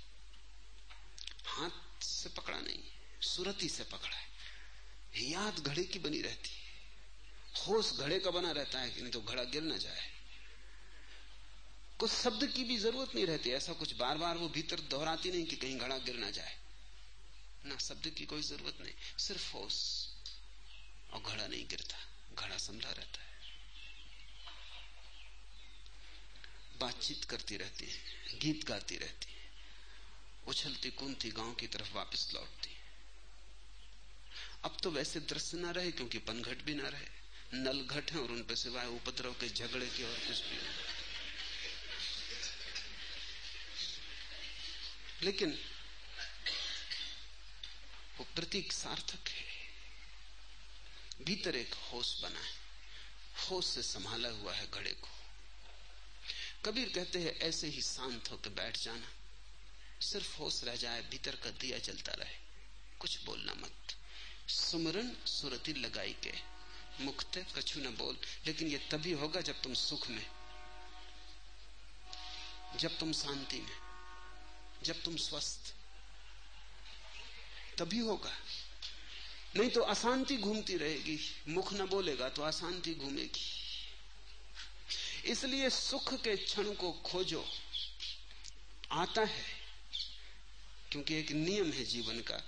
हाथ से पकड़ा नहीं, सुरती से पकड़ा है। याद घड़े की बनी रहती है। होश घड़े का बना रहता है कि नहीं तो घड़ा गिर ना जाए। कुछ शब्द की भी ज़रूरत नहीं रहती, ऐसा कुछ बार बार वो भीतर दोहराती नहीं कि कहीं घड़ा गिर ना जाए। ना शब्द की कोई ज़रूरत नहीं, सिर्फ़ होश और घड़ा नहीं गिरता, घड़ा संभला रहता है। बातचीत करती रहती है, गीत गाती रहती है। उछलती कूदती गाँव की तरफ़ वापस लौटती। अब तो वैसे दृश्य ना रहे, क्योंकि पनघट भी ना रहे। नल घट है और उनपे सिवाय उपद्रव के झगड़े के और कुछ भी लेकिन वो प्रतीक सार्थक है। भीतर एक होश बना है। होश से संभाला हुआ है घड़े को। कबीर कहते हैं, ऐसे ही शांत होकर बैठ जाना। सिर्फ़ होश रह जाए, भीतर का दिया जलता रहे। कुछ बोलना मत। सुमरन सुरती लगाई के मुक्त कछु न बोल। लेकिन ये तभी होगा जब तुम सुख में, जब तुम शांति में, जब तुम स्वस्थ। तभी होगा। नहीं तो अशांति घूमती रहेगी। मुख न बोलेगा तो अशांति घूमेगी। इसलिए सुख के क्षण को खोजो। आता है। क्योंकि एक नियम है जीवन का,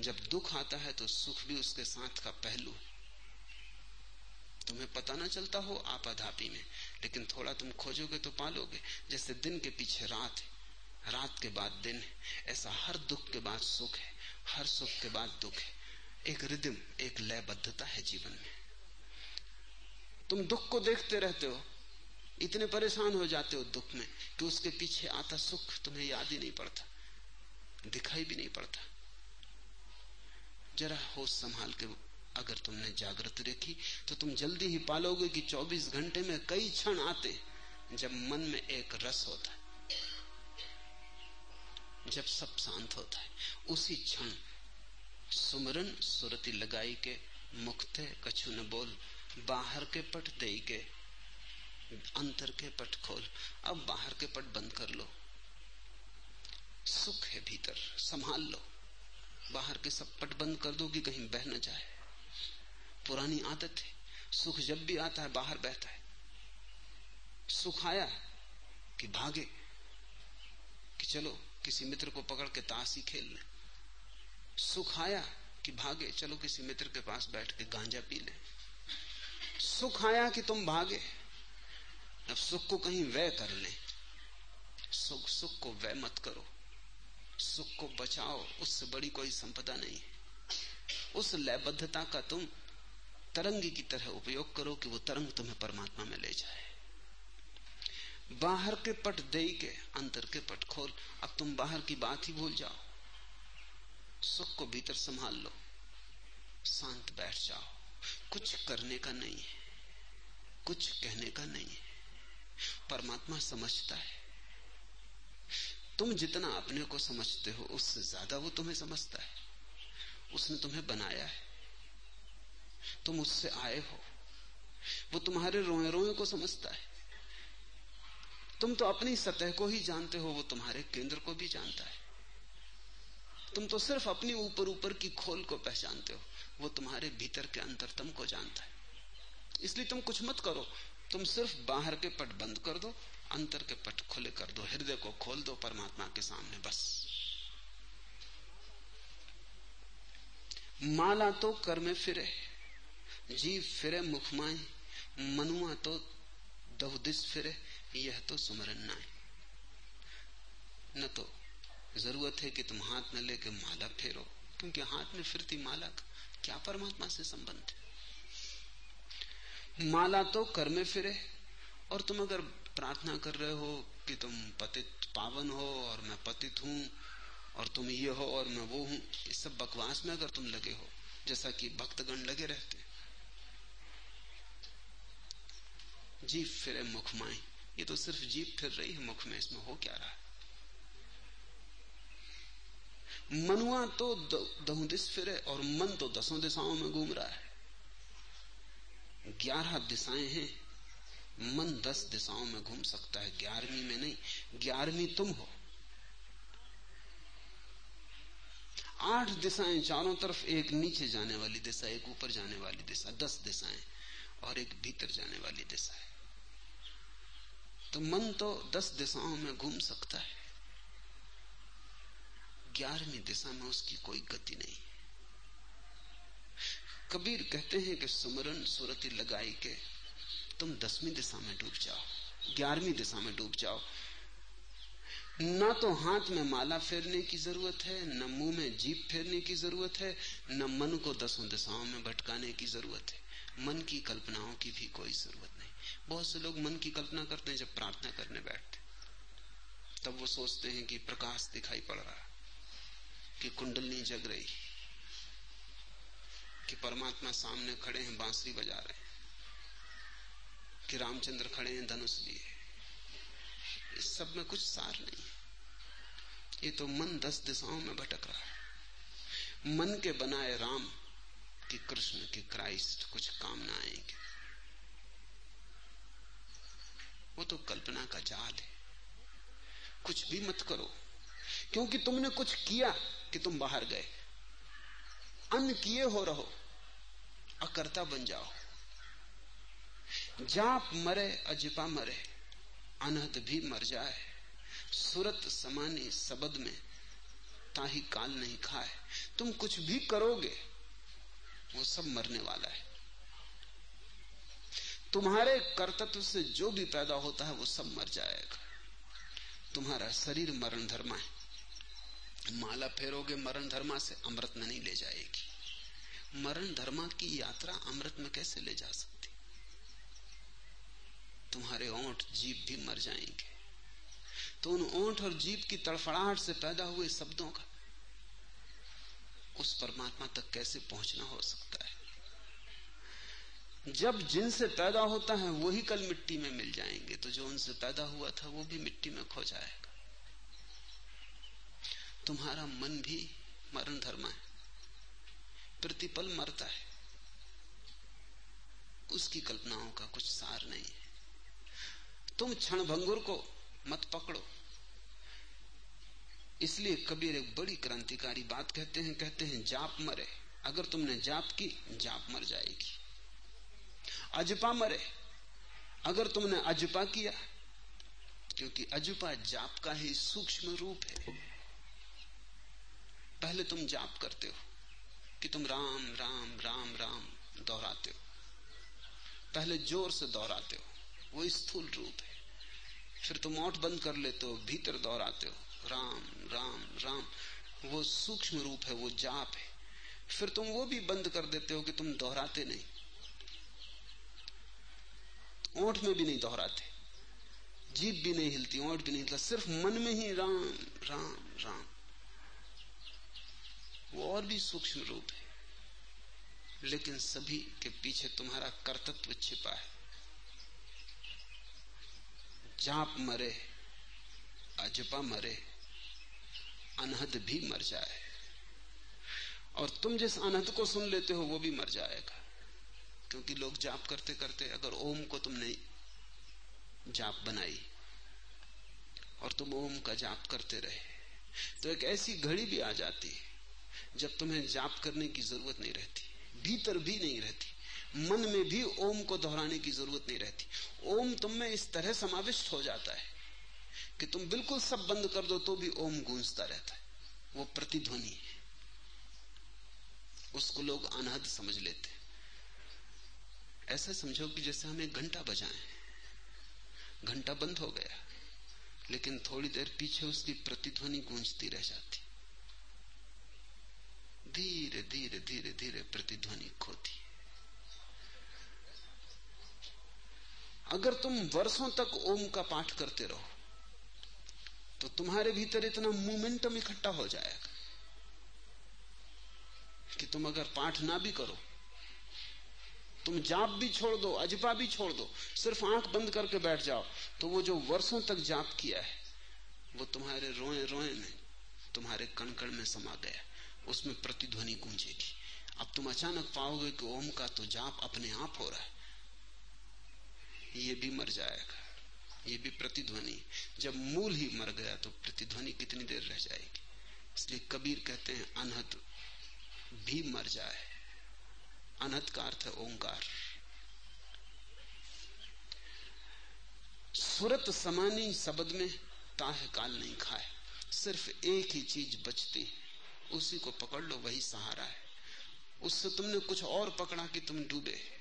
जब दुख आता है तो सुख भी उसके साथ का पहलू है। तुम्हें पता ना चलता हो आपाधापी में, लेकिन थोड़ा तुम खोजोगे तो पालोगे। जैसे दिन के पीछे रात है, रात के बाद दिन है, ऐसा हर दुख के बाद सुख है, हर सुख के बाद दुख है। एक रिदम, एक लयबद्धता है जीवन में। तुम दुख को देखते रहते हो, इतने परेशान हो जाते हो दुख में कि उसके पीछे आता सुख तुम्हें याद ही नहीं पड़ता। दिखाई भी नहीं पड़ता। जरा होश संभाल के अगर तुमने जागृत देखी तो तुम जल्दी ही पालोगे कि 24 घंटे में कई क्षण आते जब मन में एक रस होता है, जब सब शांत होता है। उसी क्षण सुमरन सुरति लगाई के मुक्ते कछु न बोल, बाहर के पट दे के, अंतर के पट खोल। अब बाहर के पट बंद कर लो। सुख है भीतर, संभाल लो। बाहर के सब पट बंद कर दो कि कहीं बह न जाए। पुरानी आदत है, सुख जब भी आता है, बाहर बहता है। सुख आया कि भागे, कि चलो, किसी मित्र को पकड़ के ताशी खेल ले। सुख आया कि भागे, चलो, किसी मित्र के पास बैठ के गांजा पी ले। सुख आया कि तुम भागे, अब सुख को कहीं व्यय कर ले। सुख सुख को व्यय मत करो। सुख को बचाओ उससे बड़ी कोई संपदा नहीं है। उस लयबद्धता का तुम तरंग की तरह उपयोग करो कि वो तरंग तुम्हें परमात्मा में ले जाए। बाहर के पट दे के अंतर के पट खोल, अब तुम बाहर की बात ही भूल जाओ। सुख को भीतर संभाल लो, शांत बैठ जाओ। कुछ करने का नहीं है, कुछ कहने का नहीं है। परमात्मा समझता है। तुम जितना अपने को समझते हो, उससे ज़्यादा वो तुम्हें समझता है। उसने तुम्हें बनाया है। तुम उससे आए हो। वो तुम्हारे रोए रोए को समझता है। तुम तो अपनी सतह को ही जानते हो, वो तुम्हारे केंद्र को भी जानता है। तुम तो सिर्फ़ अपनी ऊपर ऊपर की खोल को पहचानते हो, वो तुम्हारे भीतर के अंतरतम को जानता है। इसलिए तुम कुछ मत करो, तुम सिर्फ़ बाहर के पट बंद कर दो अंतर के पट खुले कर दो, हृदय को खोल दो परमात्मा के सामने, बस। माला तो कर में फिरे, जीव फिरे मुखमाए, मनुआ तो दहुदिस फिरे, यह तो सुमरन ना है न तो ज़रूरत है कि तुम हाथ में लेके माला फेरो, क्योंकि हाथ में फिरती माला का क्या परमात्मा से संबंध है? माला तो कर में फिरे, और तुम अगर प्रार्थना कर रहे हो कि तुम पतित पावन हो और मैं पतित हूँ और तुम ये हो और मैं वो हूँ। इस सब बकवास में अगर तुम लगे हो, जैसा कि भक्तगण लगे रहते जीप फिरे मुख माए ये तो सिर्फ़ जीप फिर रही है मुख में, इसमें हो क्या रहा? है मनुआ तो दहू दिस फिरे और मन तो दसों दिशाओं में घूम रहा है। ग्यारह दिशाएँ हैं। मन दस दिशाओं में घूम सकता है। ग्यारहवीं में नहीं, ग्यारहवीं तुम हो। आठ दिशाएँ चारों तरफ़, एक नीचे जाने वाली दिशा, एक ऊपर जाने वाली दिशा, दस दिशाएँ, और एक भीतर जाने वाली दिशा है। तो मन तो दस दिशाओं में घूम सकता है। ग्यारहवीं दिशा में उसकी कोई गति नहीं। कबीर कहते हैं कि सुमरन सुरति लगाई के तुम दसवीं दिशा में डूब जाओ, ग्यारहवीं दिशा में डूब जाओ। न तो हाथ में माला फेरने की ज़रूरत है, न मुँह में जीप फेरने की ज़रूरत है, न मन को दसों दिशाओं में भटकाने की ज़रूरत है। मन की कल्पनाओं की भी कोई ज़रूरत नहीं। बहुत से लोग मन की कल्पना करते हैं जब प्रार्थना करने बैठते तब वो सोचते हैं कि प्रकाश दिखाई पड़ रहा कि कुंडलनी जग रही कि परमात्मा सामने खड़े हैं, बांसुरी बजा रहे हैं। कि रामचंद्र खड़े हैं, धनुष लिए इस सब में कुछ सार नहीं ये तो मन दस दिशाओं में भटक रहा है। मन के बनाए राम कि कृष्ण, कि क्राइस्ट, कुछ काम ना आएँगे। वो तो कल्पना का जाल है। कुछ भी मत करो, क्योंकि तुमने कुछ किया कि तुम बाहर गए। अन किए हो रहो, अकर्ता बन जाओ। जाप मरे, अजपा मरे, अनहद भी मर जाए। सुरत समानी सबद में ताही काल नहीं खाए। तुम कुछ भी करोगे, वो सब मरने वाला है। तुम्हारे कर्तत्व से जो भी पैदा होता है, वो सब मर जाएगा। तुम्हारा शरीर मरण धर्मा है। माला फेरोगे, मरण धर्मा से अमृत में नहीं ले जाएगी। मरण धर्मा की यात्रा अमृत में कैसे ले जा सकती? तुम्हारे ओंठ जीप भी मर जाएँगे। तो उन ओंठ और जीप की तड़फड़ाहट से पैदा हुए शब्दों का उस परमात्मा तक कैसे पहुँचना हो सकता है? जब जिनसे पैदा होता है, वही कल मिट्टी में मिल जाएँगे। तो जो उनसे पैदा हुआ था, वो भी मिट्टी में खो जाएगा। तुम्हारा मन भी मरण धर्म है। प्रतिपल मरता है। उसकी कल्पनाओं का कुछ सार नहीं है। तुम क्षण भंगुर को मत पकड़ो। इसलिए कबीर एक बड़ी क्रांतिकारी बात कहते हैं कहते हैं, जाप मरे। अगर तुमने जाप की, जाप मर जाएगी। अजपा मरे। अगर तुमने अजपा किया, क्योंकि अजपा जाप का ही सूक्ष्म रूप है। पहले तुम जाप करते हो कि तुम राम राम राम राम दोहराते हो। पहले ज़ोर से दोहराते हो, वो स्थूल रूप है। फिर तुम ओठ बंद कर लेते हो, भीतर दोहराते हो। राम राम राम। वो सूक्ष्म रूप है, वो जाप है। फिर तुम वो भी बंद कर देते हो कि तुम दोहराते नहीं। ओठ में भी नहीं दोहराते। जीप भी नहीं हिलती, ओठ भी नहीं हिलता, सिर्फ़ मन में ही राम राम राम। वो और भी सूक्ष्म रूप है। लेकिन सभी के पीछे तुम्हारा कर्तत्व छिपा है। जाप मरे, अजपा मरे, अनहद भी मर जाए। और तुम जिस अनहद को सुन लेते हो, वो भी मर जाएगा। क्योंकि लोग जाप करते करते अगर ओम को तुमने जाप बनाई और तुम ओम का जाप करते रहे तो एक ऐसी घड़ी भी आ जाती है जब तुम्हें जाप करने की ज़रूरत नहीं रहती, भीतर भी नहीं रहती। मन में भी ओम को दोहराने की ज़रूरत नहीं रहती। ओम तुम में इस तरह समाविष्ट हो जाता है कि तुम बिल्कुल सब बंद कर दो तो भी ओम गूंजता रहता है। वो प्रतिध्वनि है। उसको लोग अनहद समझ लेते ऐसा समझो कि जैसे हम घंटा बजाएँ। घंटा बंद हो गया, लेकिन थोड़ी देर पीछे उसकी प्रतिध्वनि गूंजती रह जाती। धीरे धीरे धीरे धीरे प्रतिध्वनि खोती। अगर तुम वर्षों तक ओम का पाठ करते रहो तो तुम्हारे भीतर इतना मोमेंटम इकट्ठा हो जाएगा कि तुम अगर पाठ ना भी करो, तुम जाप भी छोड़ दो, अजपा भी छोड़ दो, सिर्फ़ आँख बंद करके बैठ जाओ तो वो जो वर्षों तक जाप किया है, वो तुम्हारे रोए रोए में, तुम्हारे कणकण में समा गया। उसमें प्रतिध्वनि गूंजेगी। अब तुम अचानक पाओगे कि ओम का तो जाप अपने आप हो रहा है। ये भी मर जाएगा। ये भी प्रतिध्वनि। जब मूल ही मर गया तो प्रतिध्वनि कितनी देर रह जाएगी? इसलिए कबीर कहते हैं अनहत भी मर जाए। अनहत का अर्थ है ओंकार। सुरत समानी शब्द में ताह काल नहीं खाए। सिर्फ़ एक ही चीज़ बचती उसी को पकड़ लो, वही सहारा है। उससे तुमने कुछ और पकड़ा कि तुम डूबे।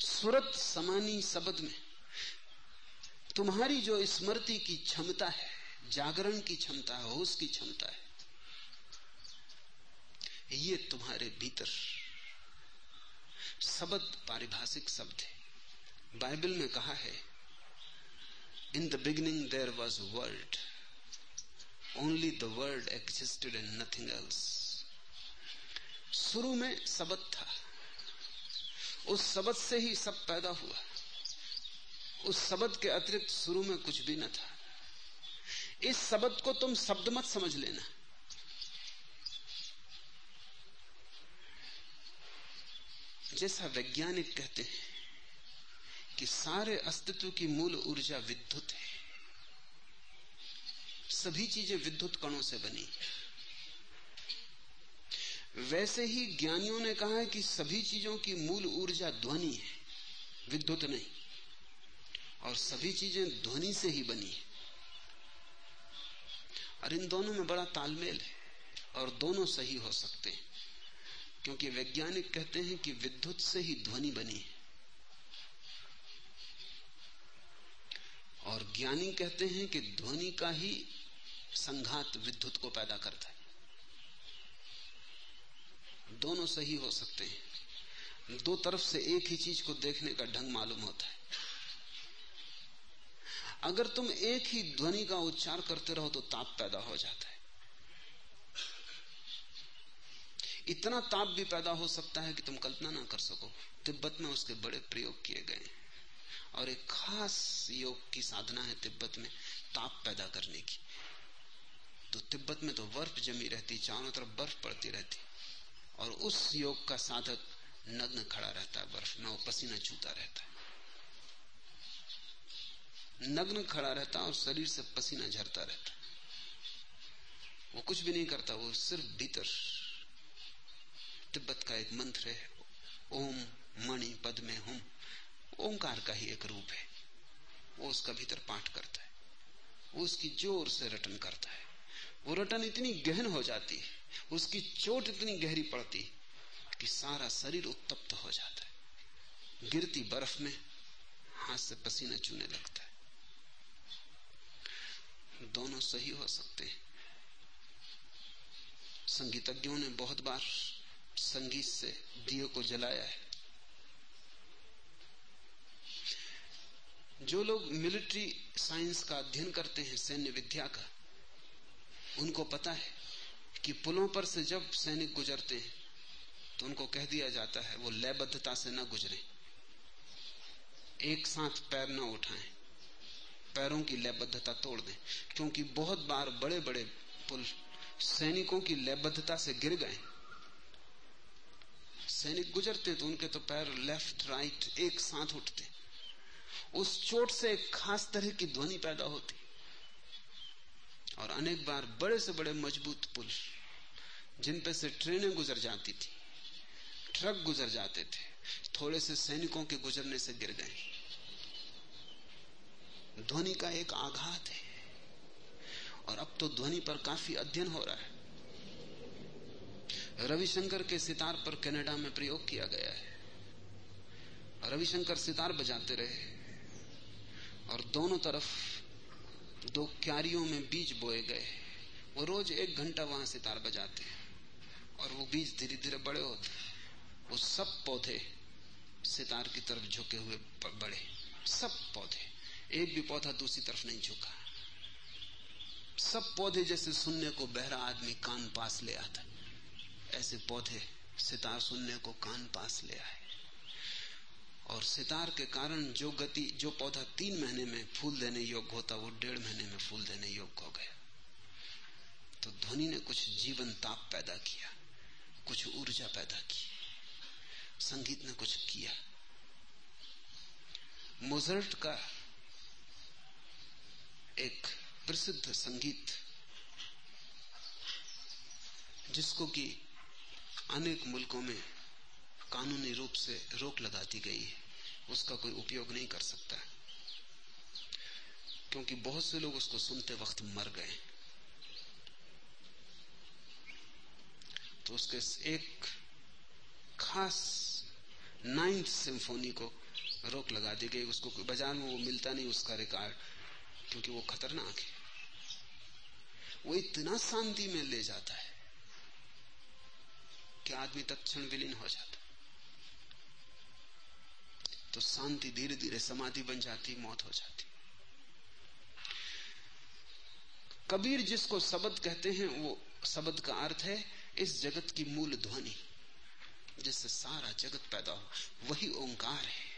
सुरत समानी शब्द में, तुम्हारी जो स्मृति की क्षमता है, जागरण की क्षमता है होश की क्षमता है, ये तुम्हारे भीतर शब्द, पारिभाषिक शब्द है। बाइबल में कहा है in the beginning there was world only the world existed and nothing else शुरू में शब्द था। उस शब्द से ही सब पैदा हुआ। उस शब्द के अतिरिक्त शुरू में कुछ भी न था। इस शब्द को तुम शब्द मत समझ लेना। जैसा वैज्ञानिक कहते हैं कि सारे अस्तित्व की मूल ऊर्जा विद्युत है। सभी चीज़ें विद्युत कणों से बनी वैसे ही ज्ञानियों ने कहा है कि सभी चीज़ों की मूल ऊर्जा ध्वनि है, विद्युत नहीं। और सभी चीज़ें ध्वनि से ही बनी है। और इन दोनों में बड़ा तालमेल है, और दोनों सही हो सकते हैं, क्योंकि वैज्ञानिक कहते हैं कि विद्युत से ही ध्वनि बनी है। और ज्ञानी कहते हैं कि ध्वनि का ही संघात विद्युत को पैदा करता है। दोनों सही हो सकते हैं। दो तरफ़ से एक ही चीज़ को देखने का ढंग मालूम होता है। अगर तुम एक ही ध्वनि का उच्चार करते रहो तो ताप पैदा हो जाता है। इतना ताप भी पैदा हो सकता है कि तुम कल्पना ना कर सको, तिब्बत में उसके बड़े प्रयोग किए गए और एक खास योग की साधना है तिब्बत में, ताप पैदा करने की। तो तिब्बत में तो बर्फ़ जमी रहती, चारों तरफ़ बर्फ़ पड़ती रहती। और उस योग का साधक नग्न खड़ा रहता है, बर्फ़ में वो पसीना छूता रहता है। नग्न खड़ा रहता और शरीर से पसीना झरता रहता वो कुछ भी नहीं करता, वो सिर्फ़ भीतर। तिब्बत का एक मंत्र है, ओम मणि पद में हम। ओंकार का ही एक रूप है। वो उसका भीतर पाठ करता है। वो उसकी ज़ोर से रटन करता है। वो रटन इतनी गहन हो जाती है उसकी चोट इतनी गहरी पड़ती कि सारा शरीर उत्तप्त हो जाता है। गिरती बर्फ़ में हाथ से पसीना चूने लगता है। दोनों सही हो सकते हैं। संगीतज्ञों ने बहुत बार संगीत से दिए को जलाया है। जो लोग मिलिट्री साइंस का अध्ययन करते हैं, सैन्य विद्या का, उनको पता है कि पुलों पर से जब सैनिक गुजरते हैं तो उनको कह दिया जाता है, वो लयबद्धता से न गुजरे। एक साथ पैर न उठाएँ, पैरों की लयबद्धता तोड़ दें, क्योंकि बहुत बार बड़े बड़े पुल सैनिकों की लयबद्धता से गिर गए। सैनिक गुजरते तो उनके तो पैर लेफ़्ट राइट एक साथ उठते। उस चोट से खास तरह की ध्वनि पैदा होती। और अनेक बार बड़े से बड़े मज़बूत पुल जिन पे से ट्रेनें गुजर जाती थी, ट्रक गुजर जाते थे, थोड़े से सैनिकों के गुजरने से गिर गए। ध्वनि का एक आघात है। और अब तो ध्वनि पर काफ़ी अध्ययन हो रहा है। रविशंकर के सितार पर कनाडा में प्रयोग किया गया है। रविशंकर सितार बजाते रहे और दोनों तरफ़ दो क्यारियों में बीज बोए गए वो रोज एक घंटा वहाँ सितार बजाते हैं और वो बीज धीरे धीरे बड़े होते वो सब पौधे सितार की तरफ़ झुके हुए बड़े सब पौधे। एक भी पौधा दूसरी तरफ़ नहीं झुका। सब पौधे जैसे सुनने को बहरा आदमी कान पास ले आता ऐसे पौधे सितार सुनने को कान पास ले आए। और सितार के कारण जो गति, जो पौधा तीन महीने में फूल देने योग्य होता, वो डेढ़ महीने में फूल देने योग्य हो गया। तो ध्वनि ने कुछ जीवन ताप पैदा किया, कुछ ऊर्जा पैदा की, संगीत ने कुछ किया। मोजर्ट का एक प्रसिद्ध संगीत, जिसको कि अनेक मुल्कों में कानूनी रूप से रोक लगा दी गई है। उसका कोई उपयोग नहीं कर सकता। क्योंकि बहुत से लोग उसको सुनते वक्त मर गए। तो उसके एक खास नाइन्थ सिंफोनी को रोक लगा दी गई। उसको बाज़ार में वो मिलता नहीं उसका रिकॉर्ड क्योंकि वो खतरनाक है। वो इतना शांति में ले जाता है कि आदमी तत्क्षण विलीन हो जाता तो शांति धीरे धीरे समाधि बन जाती, मौत हो जाती। कबीर जिसको शब्द कहते हैं, वो शब्द का अर्थ है, इस जगत की मूल ध्वनि, जिससे सारा जगत पैदा हो। वही ओंकार है।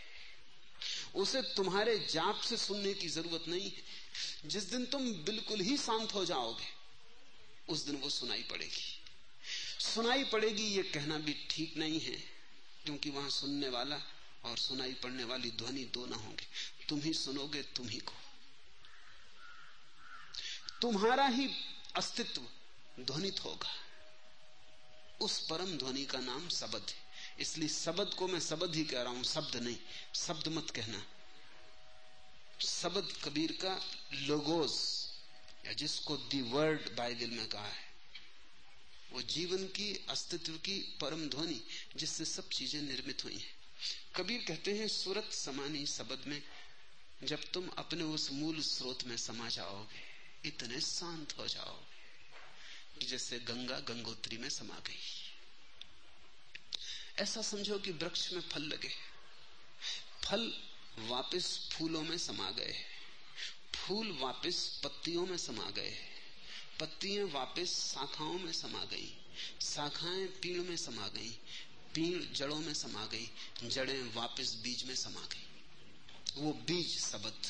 उसे तुम्हारे जाप से सुनने की ज़रूरत नहीं है। जिस दिन तुम बिल्कुल ही शांत हो जाओगे, उस दिन वो सुनाई पड़ेगी। सुनाई पड़ेगी ये कहना भी ठीक नहीं है, क्योंकि वहाँ सुनने वाला और सुनाई पड़ने वाली ध्वनि दो ना होंगे। तुम ही सुनोगे, तुम ही को तुम्हारा ही अस्तित्व ध्वनित होगा। उस परम ध्वनि का नाम शब्द है। इसलिए शब्द को मैं शब्द ही कह रहा हूँ, शब्द नहीं। शब्द मत कहना। शब्द कबीर का लोगोस, या जिसको दी वर्ड बाइबल में कहा है, वो जीवन की, अस्तित्व की परम ध्वनि जिससे सब चीज़ें निर्मित हुई हैं। कबीर कहते हैं, सूरत समानी शब्द में, जब तुम अपने उस मूल स्रोत में समा जाओगे, इतने शांत हो जाओगे कि जैसे गंगा गंगोत्री में समा गई। ऐसा समझो कि वृक्ष में फल लगे, फल वापस फूलों में समा गए, फूल वापस पत्तियों में समा गए, पत्तियाँ वापस शाखाओं में समा गई, शाखाएँ पीड़ में समा गई पीड़ जड़ों में समा गई, जड़ें वापस बीज में समा गई। वो बीज शब्द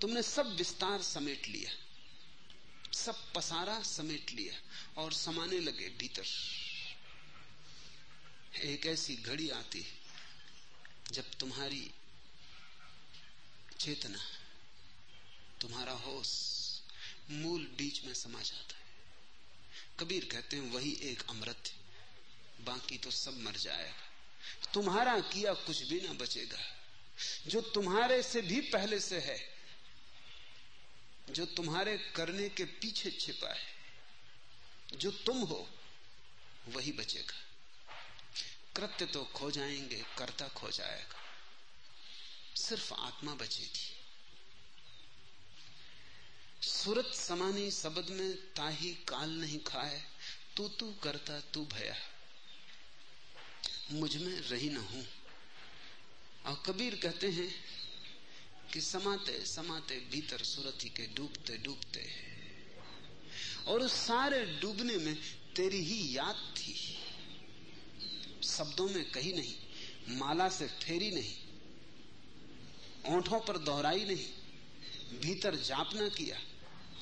तुमने सब विस्तार समेट लिया, सब पसारा समेट लिया और समाने लगे भीतर। एक ऐसी घड़ी आती है जब तुम्हारी चेतना, तुम्हारा होश मूल बीच में समा जाता है। कबीर कहते हैं, वही एक अमृत बाकी तो सब मर जाएगा। तुम्हारा किया कुछ भी ना बचेगा। जो तुम्हारे से भी पहले से है, जो तुम्हारे करने के पीछे छिपा है, जो तुम हो, वही बचेगा। कृत्य तो खो जाएँगे, कर्ता खो जाएगा। सिर्फ़ आत्मा बचेगी। सूरत समानी शब्द में, ताही काल नहीं खाए, तू तू करता तू भया। मुझमें रही न हूँ। और कबीर कहते हैं कि समाते समाते भीतर सुरथी के डूबते डूबते और उस सारे डूबने में तेरी ही याद थी। शब्दों में कही नहीं, माला से फेरी नहीं, ओंठों पर दोहराई नहीं, भीतर जाप न किया,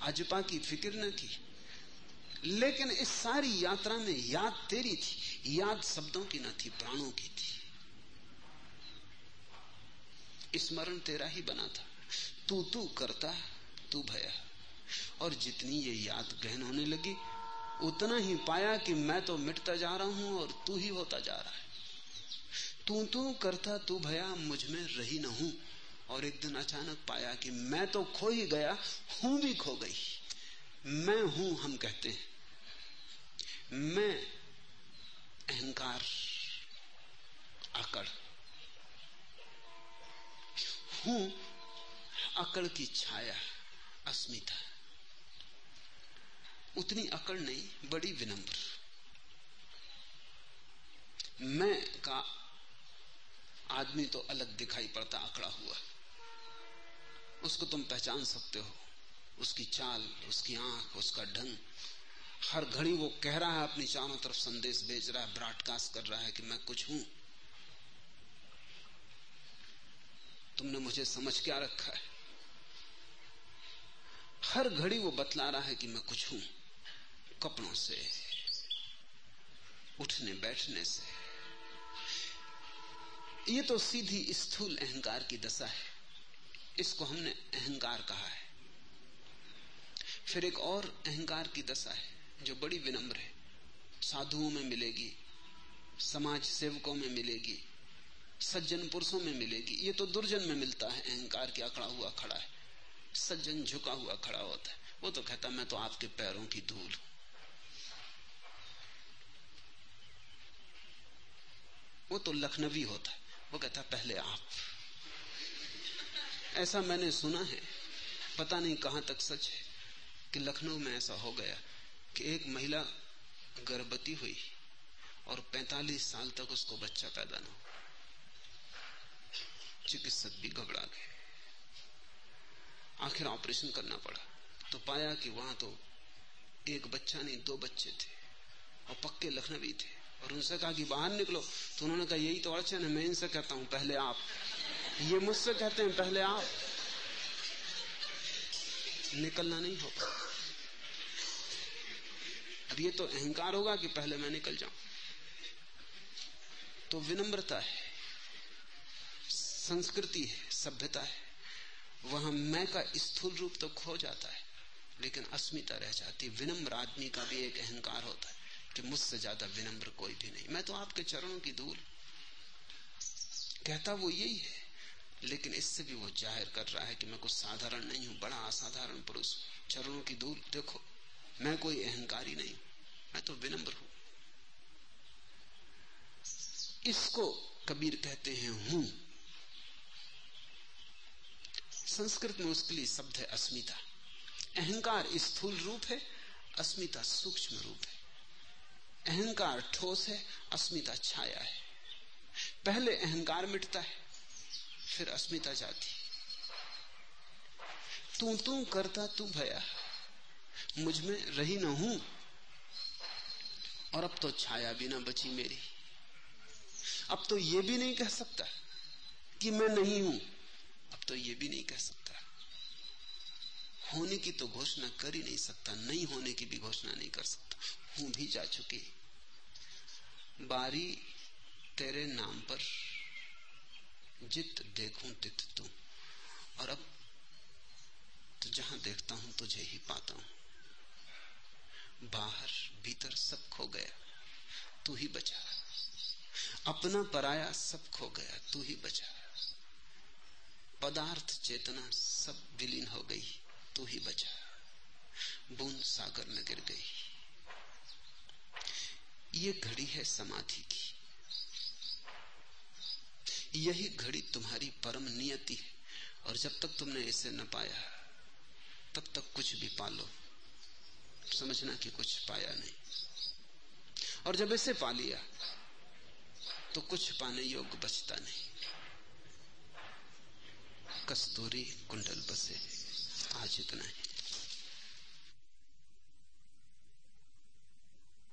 अजपा की फ़िक्र न की। लेकिन इस सारी यात्रा में याद तेरी थी। याद शब्दों की न थी, प्राणों की थी। स्मरण तेरा ही बना था। तू तू करता, तू भया। और जितनी ये याद ग्रहण होने लगी, उतना ही पाया कि मैं तो मिटता जा रहा हूँ और तू ही होता जा रहा है। तू तू करता, तू भया, मुझमें रही न हूँ। और एक दिन अचानक पाया कि मैं तो खो ही गया, हूँ भी खो गई। मैं हूँ, हम कहते हैं। मैं अहंकार, अकड़। हूँ, अकड़ की छाया, अस्मिता। उतनी अकड़ नहीं, बड़ी विनम्र। मैं का आदमी तो अलग दिखाई पड़ता, अकड़ा हुआ। उसको तुम पहचान सकते हो। उसकी चाल, उसकी आँख, उसका ढंग हर घड़ी वो कह रहा है, अपनी चारों तरफ़ संदेश भेज रहा है ब्रॉडकास्ट कर रहा है कि मैं कुछ हूँ। तुमने मुझे समझ क्या रखा है? हर घड़ी वो बतला रहा है कि मैं कुछ हूँ। कपड़ों से, उठने बैठने से। ये तो सीधी स्थूल अहंकार की दशा है। इसको हमने अहंकार कहा है। फिर एक और अहंकार की दशा है। जो बड़ी विनम्र है, साधुओं में मिलेगी, समाज सेवकों में मिलेगी, सज्जन पुरुषों में मिलेगी। ये तो दुर्जन में मिलता है, अहंकार के अकड़ा हुआ खड़ा है, सज्जन झुका हुआ खड़ा होता है। वो तो कहता, मैं तो आपके पैरों की धूल हूँ। वो तो लखनवी होता है। वो कहता, पहले आप। ऐसा मैंने सुना है। पता नहीं कहाँ तक सच है कि लखनऊ में ऐसा हो गया। कि एक महिला गर्भवती हुई और 45 साल तक उसको बच्चा पैदा न हुआ। चिकित्सक भी घबरा गए। आखिर ऑपरेशन करना पड़ा। तो पाया कि वहाँ तो एक बच्चा नहीं, दो बच्चे थे और पक्के लखनवी थे। और उनसे कहा कि बाहर निकलो। तो उन्होंने कहा, यही तो अड़चन है, मैं इनसे कहता हूँ, पहले आप। ये मुझसे कहते हैं, पहले आप। निकलना नहीं होगा अब ये तो अहंकार होगा कि पहले मैं निकल जाऊँ। तो विनम्रता है, संस्कृति है, सभ्यता है। वहाँ मैं का स्थूल रूप तो खो जाता है, लेकिन अस्मिता रह जाती। विनम्र आदमी का भी एक अहंकार होता है कि मुझसे ज़्यादा विनम्र कोई भी नहीं। मैं तो आपके चरणों की धूल कहता वो यही है, लेकिन इससे भी वो ज़ाहिर कर रहा है कि मैं कुछ साधारण नहीं हूँ, बड़ा असाधारण पुरुष। चरणों की धूल देखो, मैं कोई अहंकारी नहीं। मैं तो विनम्र हूँ। इसको कबीर कहते हैं हूँ। संस्कृत में उसके लिए शब्द है अस्मिता। अहंकार स्थूल रूप है, अस्मिता सूक्ष्म रूप है। अहंकार ठोस है, अस्मिता छाया है। पहले अहंकार मिटता है, फिर अस्मिता जाती तू तू करता तू भया, मुझमें रही ना हूँ और अब तो छाया भी ना बची मेरी। अब तो ये भी नहीं कह सकता कि मैं नहीं हूँ। अब तो ये भी नहीं कह सकता। होने की तो घोषणा कर ही नहीं सकता, नहीं होने की भी घोषणा नहीं कर सकता। हूँ भी जा चुकी बारी तेरे नाम पर जित देखूँ तित तू। और अब तो जहाँ देखता हूँ, तुझे ही पाता हूँ। बाहर भीतर सब खो गया। तू ही बचा। अपना पराया सब खो गया, तू ही बचा। पदार्थ चेतना सब विलीन हो गई, तू ही बचा। बूंद सागर में गिर गई। ये घड़ी है समाधि की। यही घड़ी तुम्हारी परम नियति है, और जब तक तुमने इसे न पाया, तब तक कुछ भी पालो। समझना कि कुछ पाया नहीं। और जब इसे पा लिया तो कुछ पाने योग्य बचता नहीं। कस्तूरी कुंडल बसे, आज इतना ही।